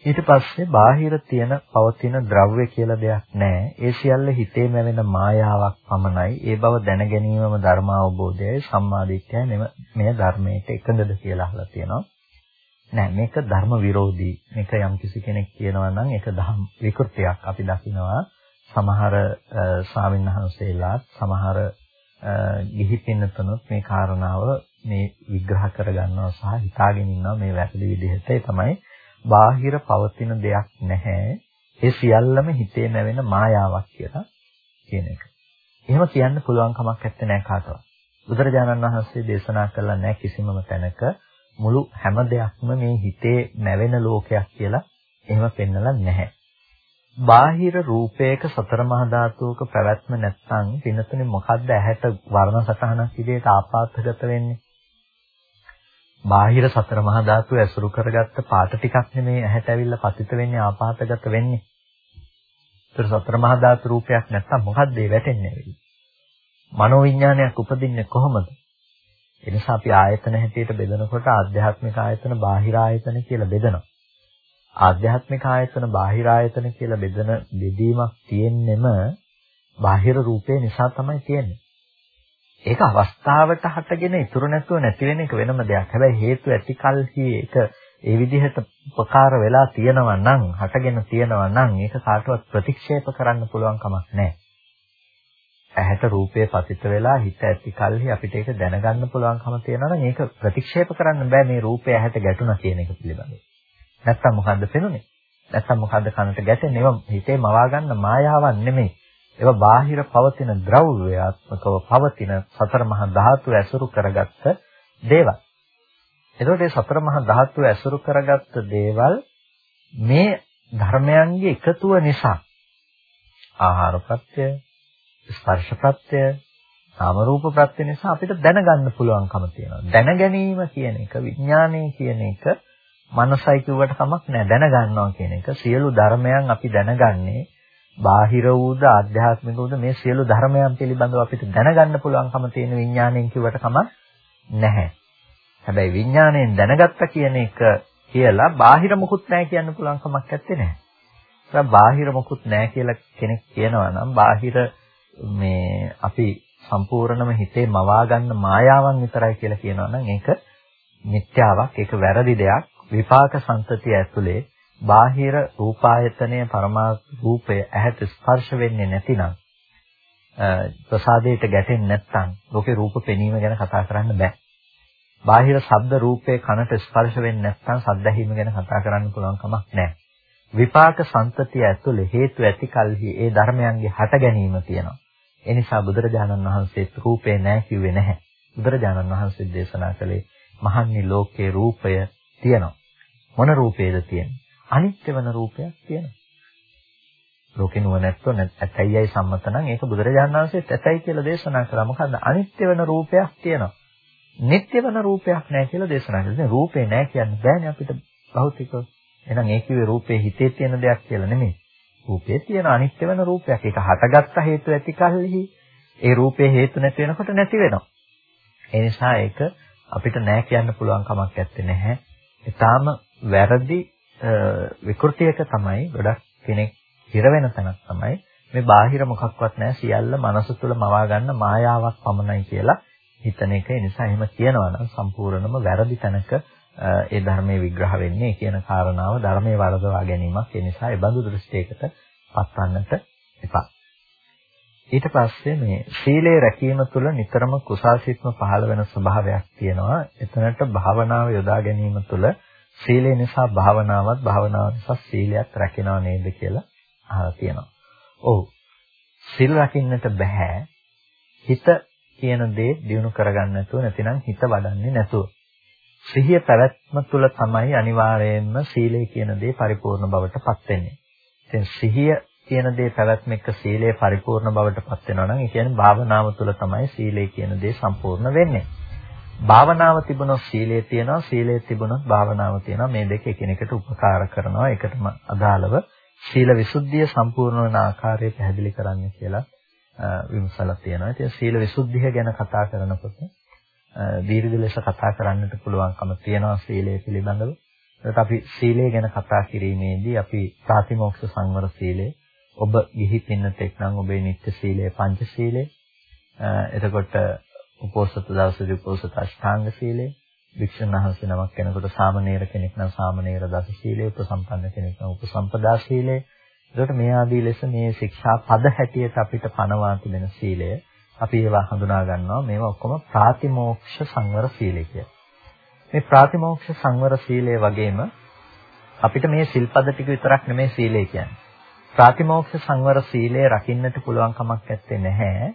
ඊට පස්සේ බාහිර තියෙන පවතින ද්‍රව්‍ය කියලා දෙයක් නැහැ. ඒ සියල්ල හිතේ මැවෙන මායාවක් පමණයි. ඒ බව දැන ගැනීමම ධර්ම අවබෝධයයි සම්මාදිට්ඨියයි මේ ධර්මයට එකඟද කියලා අහලා තියෙනවා. නෑ මේක ධර්ම විරෝධී. මේක යම් කිසි කෙනෙක් කියනවා නම් ඒක ධම් විකෘතියක්. අපි දකිනවා සමහර ස්වාමින්වහන්සේලාත් සමහර ගිහි පින්නතුනුත් මේ කාරණාව මේ විග්‍රහ කරගන්නවා සහ හිතාගෙන ඉන්නවා මේ වැරදි විදිහට. ඒ තමයි බාහිර පවතින දෙයක් නැහැ. ඒ සියල්ලම හිතේ නැවෙන මායාවක් කියලා කියන එක. එහෙම කියන්න පුළුවන් කමක් නැත්තේ කාටවත්. බුදුරජාණන් වහන්සේ දේශනා කළා නැහැ කිසිමම තැනක මුළු හැම දෙයක්ම මේ හිතේ නැවෙන ලෝකයක් කියලා එහෙම පෙන්නලා නැහැ. බාහිර රූපයක සතර මහා ධාතුවක පැවැත්ම නැත්නම් පිනතුනේ මොකද්ද ඇහැට වර්ණ සටහනක් විදිහට ආපාතගත වෙන්නේ? බාහිර සතර මහා ධාතුව ඇසුරු කරගත්ත පාට ටිකක් නෙමේ ඇහැට ඇවිල්ලා පතිත වෙන්නේ ආපාතගත වෙන්නේ. ඒතර සතර මහා ධාතු රූපයක් නැත්නම් මොකද්ද ඒ වැටෙන්නේ? මනෝවිඥානයක් උපදින්නේ කොහොමද? එනිසා අපි ආයතන හැටියට බෙදනකොට ආධ්‍යාත්මික ආයතන, බාහිර ආයතන කියලා බෙදනවා. ආධ්‍යාත්මික ආයතන, බාහිර ආයතන කියලා බෙදන බෙදීමක් තියෙන්නෙම බාහිර රූපේ නිසා තමයි තියෙන්නේ. ඒක අවස්ථාවට හටගෙන ඉතුරු නැතුව නැති වෙන එක වෙනම දෙයක්. හැබැයි හේතු ඇති කල්හි ඒක ඒ විදිහට උපකාර වෙලා තියෙනවා නම්, හටගෙන තියෙනවා නම් ඒක කාටවත් ප්‍රතික්ෂේප කරන්න පුළුවන් කමක් නැහැ. ඇහැට රූපය පතිත වෙලා හිත ඇති කල්හි අපිට ඒක දැනගන්න පුළුවන්කම තියෙනවා නම් ඒක ප්‍රතික්ෂේප කරන්න බෑ මේ රූපය ඇහැට ගැටුණා කියන එක පිළිබඳව. නැත්තම් මොකද්ද පෙනුනේ? නැත්තම් මොකද්ද කනට ගැටෙන්නේ? ඒවා හිතේ මවා ගන්න මායාවක් නෙමෙයි. ඒවා බාහිර පවතින ද්‍රව්‍යාත්මකව පවතින සතර මහා ධාතු ඇසුරු කරගත්ත දේවල්. එතකොට මේ සතර මහා ධාතු ඇසුරු කරගත්ත දේවල් මේ ධර්මයන්ගේ එකතුව නිසා ආහාර ප්‍රත්‍ය ස්පර්ශ ප්‍රත්‍ය නාම රූප ප්‍රත්‍ය නිසා අපිට දැනගන්න පුළුවන්කම තියෙනවා. දැන ගැනීම කියන එක විඥානය කියන එක මනසයි කිව්වට කමක් නැහැ දැනගන්නවා කියන එක. සියලු ධර්මයන් අපි දැනගන්නේ බාහිර වූද ආධ්‍යාත්මික වූද මේ සියලු ධර්මයන් පිළිබඳව අපිට දැනගන්න පුළුවන්කම තියෙන විඥාණයෙන් කිව්වට කමක් නැහැ. හැබැයි විඥාණයෙන් දැනගත්ත කියන එක කියලා බාහිර මොකුත් නැහැ කියන්න පුළුවන් කමක් නැත්තේ නෑ. ඒක බාහිර මොකුත් නැහැ කියලා කෙනෙක් කියනවා නම් බාහිර මේ අපි සම්පූර්ණම හිතේ මවා ගන්න මායාවන් විතරයි කියලා කියනවා නම් ඒක මිත්‍යාවක් ඒක වැරදි දෙයක් විපාක සංතතිය ඇතුලේ බාහිර රූපායතනය පරමාර්ථ රූපය ඇහැට ස්පර්ශ වෙන්නේ නැතිනම් ප්‍රසාදයට ගැටෙන්නේ නැත්නම් ලෝකේ රූප පෙනීම ගැන කතා කරන්න බෑ. බාහිර ශබ්ද රූපේ කනට ස්පර්ශ වෙන්නේ නැත්නම් ශබ්ද ඇහිම ගැන කතා කරන්න පුළුවන් කමක් නැහැ. විපාක සංතතිය ඇතුලේ හේතු ඇති කලෙහි ඒ ධර්මයන්ගේ හට ගැනීම තියෙනවා. ඒ නිසා බුදුරජාණන් වහන්සේ රූපේ නැහැ කිව්වේ නැහැ. බුදුරජාණන් වහන්සේ දේශනා කළේ මහන්නි ලෝකේ රූපය තියෙනවා. මොන රූපේද තියෙන්නේ? අනිත්‍ය වෙන රූපයක් තියෙනවා. ලෝකේ නුවණැත්තෝ ඇතැයියි සම්මත නම් ඒක බුදුරජාණන් වහන්සේත් ඇතැයි කියලා දේශනා කළා. මොකද අනිත්‍ය වෙන රූපයක් තියෙනවා. නিত্য වෙන රූපයක් නැහැ කියලා දේශනා කළා. දැන් රූපේ නැහැ කියන්න බෑනේ අපිට භෞතිකව. එහෙනම් ඒ කිව්වේ රූපේ හිතේ තියෙන දෙයක් කියලා නෙමෙයි. රූපේ තියෙන අනිත්‍ය වෙන රූපයක්. ඒක හටගත්ත හේතු ඇති කල්හි ඒ රූපේ හේතු නැති වෙනකොට නැති වෙනවා. ඒ නිසා ඒක අපිට නෑ කියන්න පුළුවන් කමක් නැත්තේ නැහැ. ඊටාම වැරදි විකෘතියක තමයි ගොඩක් කෙනෙක් හිර වෙන තැනක් තමයි මේ බාහිර මොකක්වත් නැහැ සියල්ල මනස තුළ මවා ගන්න මායාවක් පමණයි කියලා හිතන එක. ඒ නිසා එහෙම කියනවා නම් සම්පූර්ණම වැරදි තැනක ඒ ධර්මයේ විග්‍රහ වෙන්නේ කියන කාරණාව ධර්මයේ වරදවා ගැනීමක්. ඒ නිසා ඒ බඳු දෘෂ්ටියකට පත්වන්නට එපා. ඊට පස්සේ මේ සීලය රැකීම තුළ නිතරම කුසාසිතම පහළ වෙන ස්වභාවයක් තියෙනවා. එතනට භාවනාව යොදා ගැනීම තුළ සීලය නිසා භාවනාවත් භාවනාව නිසා සීලයක් රැකෙනව නේද කියලා අහලා තියෙනවා. ඔව්. සීල් රකින්නට බෑ. හිත කියන දේ දිනු කරගන්න නැතුව නැතිනම් හිත වඩන්නේ නැතුව. සිහිය පැවැත්ම තුළ තමයි අනිවාර්යයෙන්ම සීලය කියන දේ පරිපූර්ණ බවට පත් වෙන්නේ. ඉතින් සිහිය කියන දේ පැවැත්ම එක්ක සීලය පරිපූර්ණ බවට පත් වෙනවා නම් ඒ කියන්නේ භාවනාව තුළ තමයි සීලය කියන දේ සම්පූර්ණ වෙන්නේ. භාවනාව තිබුණොත් සීලය තියෙනවා සීලය තිබුණොත් භාවනාව තියෙනවා මේ දෙක එකිනෙකට උපකාර කරනවා ඒකටම අදාළව සීල විසුද්ධිය සම්පූර්ණ වන ආකාරය පැහැදිලි කරන්න කියලා විමසලා තියෙනවා. ඉතින් සීල විසුද්ධිය ගැන කතා කරනකොට දීර්ඝ ලෙස කතා කරන්නට පුළුවන්කම තියෙනවා සීලය පිළිබඳව. ඒකට අපි සීලය ගැන කතා කිරීමේදී අපි ප්‍රාතිමෝක්ෂ සංවර සීලය ඔබ ගිහි පින්නතෙක් නම් ඔබේ නිත්‍ය සීලය පංච සීලය. එතකොට උපෝසත දවසේදී උපෝසත අෂ්ටාංග සීලය. වික්ෂුන් වහන්සේ නමක් කෙනෙකුට සාමණේර කෙනෙක් නම් සාමණේර දස සීලය, උපසම්පන්න කෙනෙක් නම් උපසම්පදා සීලය. ඒකට මේ ආදී ලෙස මේ ශික්ෂා පද හැටියට අපිට පනවා තිබෙන සීලය අපි ඒවා හඳුනා ගන්නවා මේවා ඔක්කොම ප්‍රාතිමෝක්ෂ සංවර සීලය කියලා. මේ ප්‍රාතිමෝක්ෂ සංවර සීලය වගේම අපිට මේ සිල්පද ටික විතරක් නෙමෙයි සීලය කියන්නේ. ප්‍රාතිමෝක්ෂ සංවර සීලය රකින්නට පුළුවන් කමක් නැත්තේ නැහැ.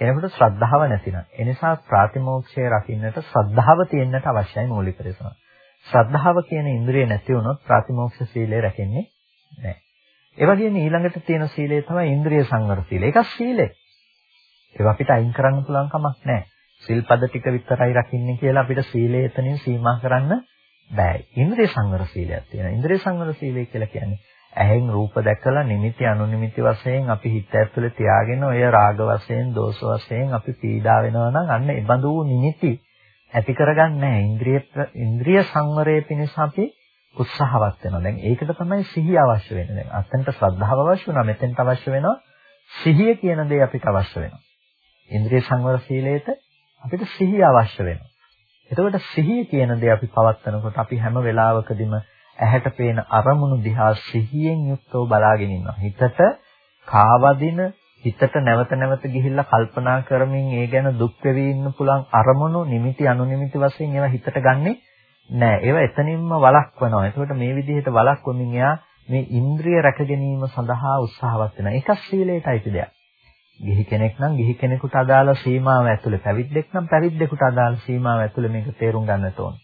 කෙනෙකුට ශ්‍රද්ධාව නැතිනම්. ඒ නිසා ප්‍රාතිමෝක්ෂය රකින්නට ශ්‍රද්ධාව තියෙන්නට අවශ්‍යයි මූලික දේශනා. ශ්‍රද්ධාව කියන ඉන්ද්‍රිය නැති වුණොත් ප්‍රාතිමෝක්ෂ සීලය රැකෙන්නේ නැහැ. ඒ වගේම ඊළඟට තියෙන සීලය තමයි ඉන්ද්‍රිය සංවර සීලය. ඒකත් සීලය. ඒවා අපිට අයින් කරන්න පුළුවන් කමක් නැහැ. සිල්පද ටික විතරයි රකින්නේ කියලා අපිට සීලය එතනින් සීමා කරන්න බෑ. ඉන්ද්‍රිය සංවර සීලයක් තියෙනවා. ඉන්ද්‍රිය සංවර සීලය කියලා කියන්නේ ඇහෙන් රූප දැකලා නිමිති අනුනිමිති වශයෙන් අපි හිත ඇතුලේ තියාගෙන ඔය රාග වශයෙන්, දෝෂ වශයෙන් අපි පීඩා වෙනවා නම් අන්න ඒ බඳු නිමිති ඇති කරගන්නේ නැහැ. ඉන්ද්‍රිය ඉන්ද්‍රිය සංවරයේ පිණිස අපි උත්සාහවත් වෙනවා. දැන් ඒකට තමයි සිහිය අවශ්‍ය වෙන්නේ. දැන් අතෙන්ට ශ්‍රද්ධාව අවශ්‍ය වුණා. මෙතෙන්ට අවශ්‍ය වෙනවා සිහිය කියන දේ අපිට අවශ්‍ය වෙනවා. ඉන්ද්‍රිය සංවර සීලයට අපිට සිහිය අවශ්‍ය වෙනවා. එතකොට සිහිය කියන දේ අපි පවත්නකොට අපි හැම වෙලාවකදීම ඇහැට පේන අරමුණු දිහා සිහියෙන් යුක්තව බලාගෙන ඉන්නවා. හිතට කාවදින හිතට නැවත නැවත ගිහිල්ලා කල්පනා කරමින් ඒ ගැන දුක් වෙවි ඉන්න පුළුවන් අරමුණු නිමිති අනුනිමිති වශයෙන් ඒවා හිතට ගන්නෙ නෑ. ඒවා එතනින්ම වළක්වනවා. එතකොට මේ විදිහට වළක්වමින් එයා මේ ඉන්ද්‍රිය රැක ගැනීම සඳහා උත්සාහවත් වෙනවා. ඒක සීලයටයි දෙයක්. ගිහි කෙනෙක් නම් ගිහි කෙනෙකුට අදාළ සීමාව ඇතුලේ පැවිද්දෙක් නම් පැවිද්දෙකුට අදාළ සීමාව ඇතුලේ මේක තේරුම් ගන්නට ඕන.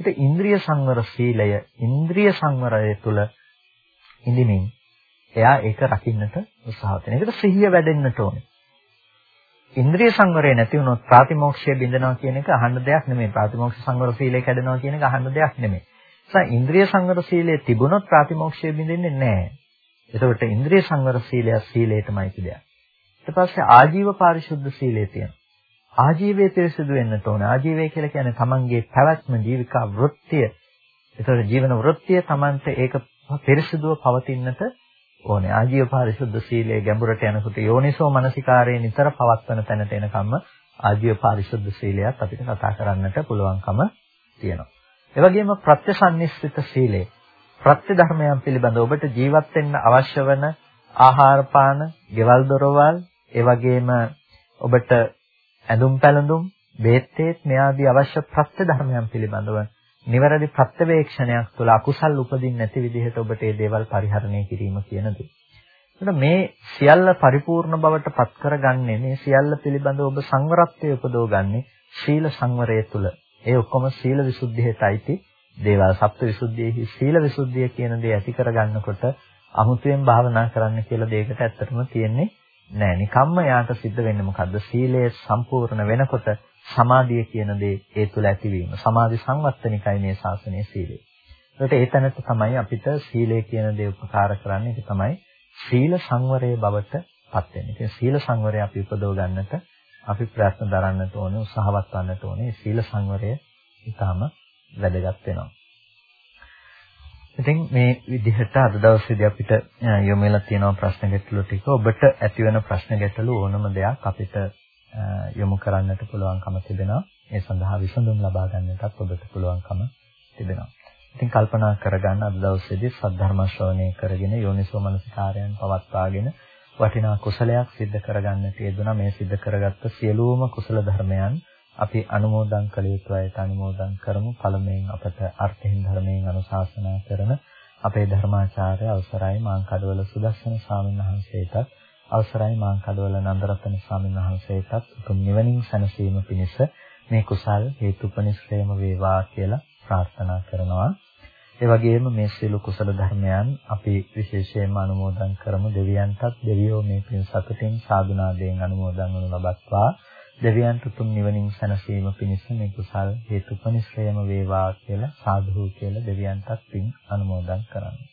ඒක ඉන්ද්‍රිය සංවර සීලය ඉන්ද්‍රිය සංවරය තුල ඉඳිමින් එයා ඒක රකින්නට උත්සාහවත් වෙන. ඒකට සිහිය වැඩෙන්නට ඕනේ. ඉන්ද්‍රිය සංවරය නැති වුණොත් ප්‍රාතිමෝක්ෂය බින්දනවා කියන එක අහන්න දෙයක් නෙමෙයි. ප්‍රාතිමෝක්ෂ සංවර සීලය කැඩෙනවා කියන එක අහන්න දෙයක් නෙමෙයි. සා ඉන්ද්‍රිය සංවර සීලය තිබුණොත් ප්‍රාතිමෝක්ෂය බින්දෙන්නේ නැහැ. එතකොට ඉන්ද්‍රිය සංවර සීලය සීලයටමයි කියදයක්. ඊට පස්සේ ආජීව පාරිශුද්ධ සීලය තියෙනවා. ආජීවයේ පිරිසිදු වෙන්නට ඕන. ආජීවය කියලා කියන්නේ තමන්ගේ පැවැත්ම ජීවිකා වෘත්තිය. ඒතර ජීවන වෘත්තිය තමන්ට ඒක පිරිසිදුව පවතින්නට ඕනේ. ආජීව පාරිශුද්ධ සීලයේ ගැඹුරට යනකොට යෝනිසෝ මනසිකාරයේ නිතර පවත්වන තැනට එනකම්ම ආජීව පාරිශුද්ධ සීලයත් අපිට කතා කරන්නට පුළුවන්කම තියෙනවා. ඒ වගේම ප්‍රත්‍යසන්නිස්සිත සීලය. ප්‍රත්‍ය ධර්මයන් පිළිබඳ ඔබට ජීවත් වෙන්න අවශ්‍ය වන ආහාර පාන, ගෙවල් දොරවල්, ඒ වගේම ඔබට ඇඳුම් පැළඳුම්, බේත්තේත් මෙයාදී අවශ්‍ය ප්‍රත්‍ය ධර්මයන් පිළිබඳව නිවැරදි ප්‍රත්‍යවේක්ෂණයක් තුළ අකුසල් උපදින්න නැති විදිහට ඔබට මේ දේවල් පරිහරණය කිරීම කියන දේ. මේ සියල්ල පරිපූර්ණ බවට පත් කරගන්නේ මේ සියල්ල පිළිබඳව ඔබ සංවරත්වයේ උපදවගන්නේ සීල සංවරය තුළ. ඒ ඔක්කොම සීල විසුද්ධියටයි දේවල්. සප්ත විසුද්ධියෙහි සීල විසුද්ධිය කියන දේ ඇති කරගන්නකොට අමුතුවෙන් භාවනා කරන්න කියලා දෙයකට ඇත්තටම තියෙන්නේ නෑ. නිකම්ම යාට සිද්ධ වෙන්නේ මොකද්ද? සීලය සම්පූර්ණ වෙනකොට සමාධිය කියන දේ ඒ තුල ඇතිවීම. සමාධි සංවත්තනිකයි මේ ශාසනයේ සීලය. ඒකට ඒ තැනට තමයි අපිට සීලය කියන දේ උපකාර කරන්නේ. ඒක තමයි සීල සංවරයේ බවට පත් වෙන්නේ. ඉතින් සීල සංවරය අපි උපදව ගන්නට අපි ප්‍රයත්න දරන්නට ඕනේ, උත්සාහවත් වන්නට ඕනේ. සීල සංවරය ඊටාම වැදගත් වෙනවා. ඉතින් මේ විදිහට අද දවසේදී අපිට යොමු වෙලා තියෙන ප්‍රශ්න ගැටළු ටික ඔබට ඇති වෙන ප්‍රශ්න ගැටළු ඕනම දෙයක් අපිට යොමු කරන්නට පුළුවන්කම තිබෙනවා. ඒ සඳහා විසඳුම් ලබා ගන්නටත් ඔබට පුළුවන්කම තිබෙනවා. ඉතින් කල්පනා කරගන්න අද දවසේදී සද්ධර්ම ශ්‍රවණය කරගෙන යෝනිසෝ මනසිකාරයන් පවත්වාගෙන වටිනා කුසලයක් සිද්ධ කරගන්නට යෙදුණා. මේ සිද්ධ කරගත්ත සියලුම කුසල ධර්මයන් අපි අනුමෝදන් කළ යුතු අයට අනුමෝදන් කරමු. පළමුවෙන් අපට අර්ථහින් ධර්මයෙන් අනුශාසනා කරන අපේ ධර්මාචාර්ය අවසරයි මාංකඩවල සුදස්සන ස්වාමීන් වහන්සේටත් අවසරයි මාංකඩවල නන්දරත්න ස්වාමීන් වහන්සේටත් උතුම් නිවනින් සැනසීම පිණිස මේ කුසල් හේතුපනිශ්‍රේම වේවා කියලා ප්‍රාර්ථනා කරනවා. ඒ වගේම මේ සියලු කුසල ධර්මයන් අපි විශේෂයෙන්ම අනුමෝදන් කරමු දෙවියන්ටත් දෙවියෝ මේ පින් සතුටින් සාදුනාදයෙන් අනුමෝදන් වනු ලබත්වා දෙවියන්ට උතුම් නිවනින් සැනසීම පිණිස මේ කුසල් හේතුපනිශ්‍රයම වේවා කියලා සාදු කියලා දෙවියන්ටත් පින් අනුමෝදන් කරන්නේ.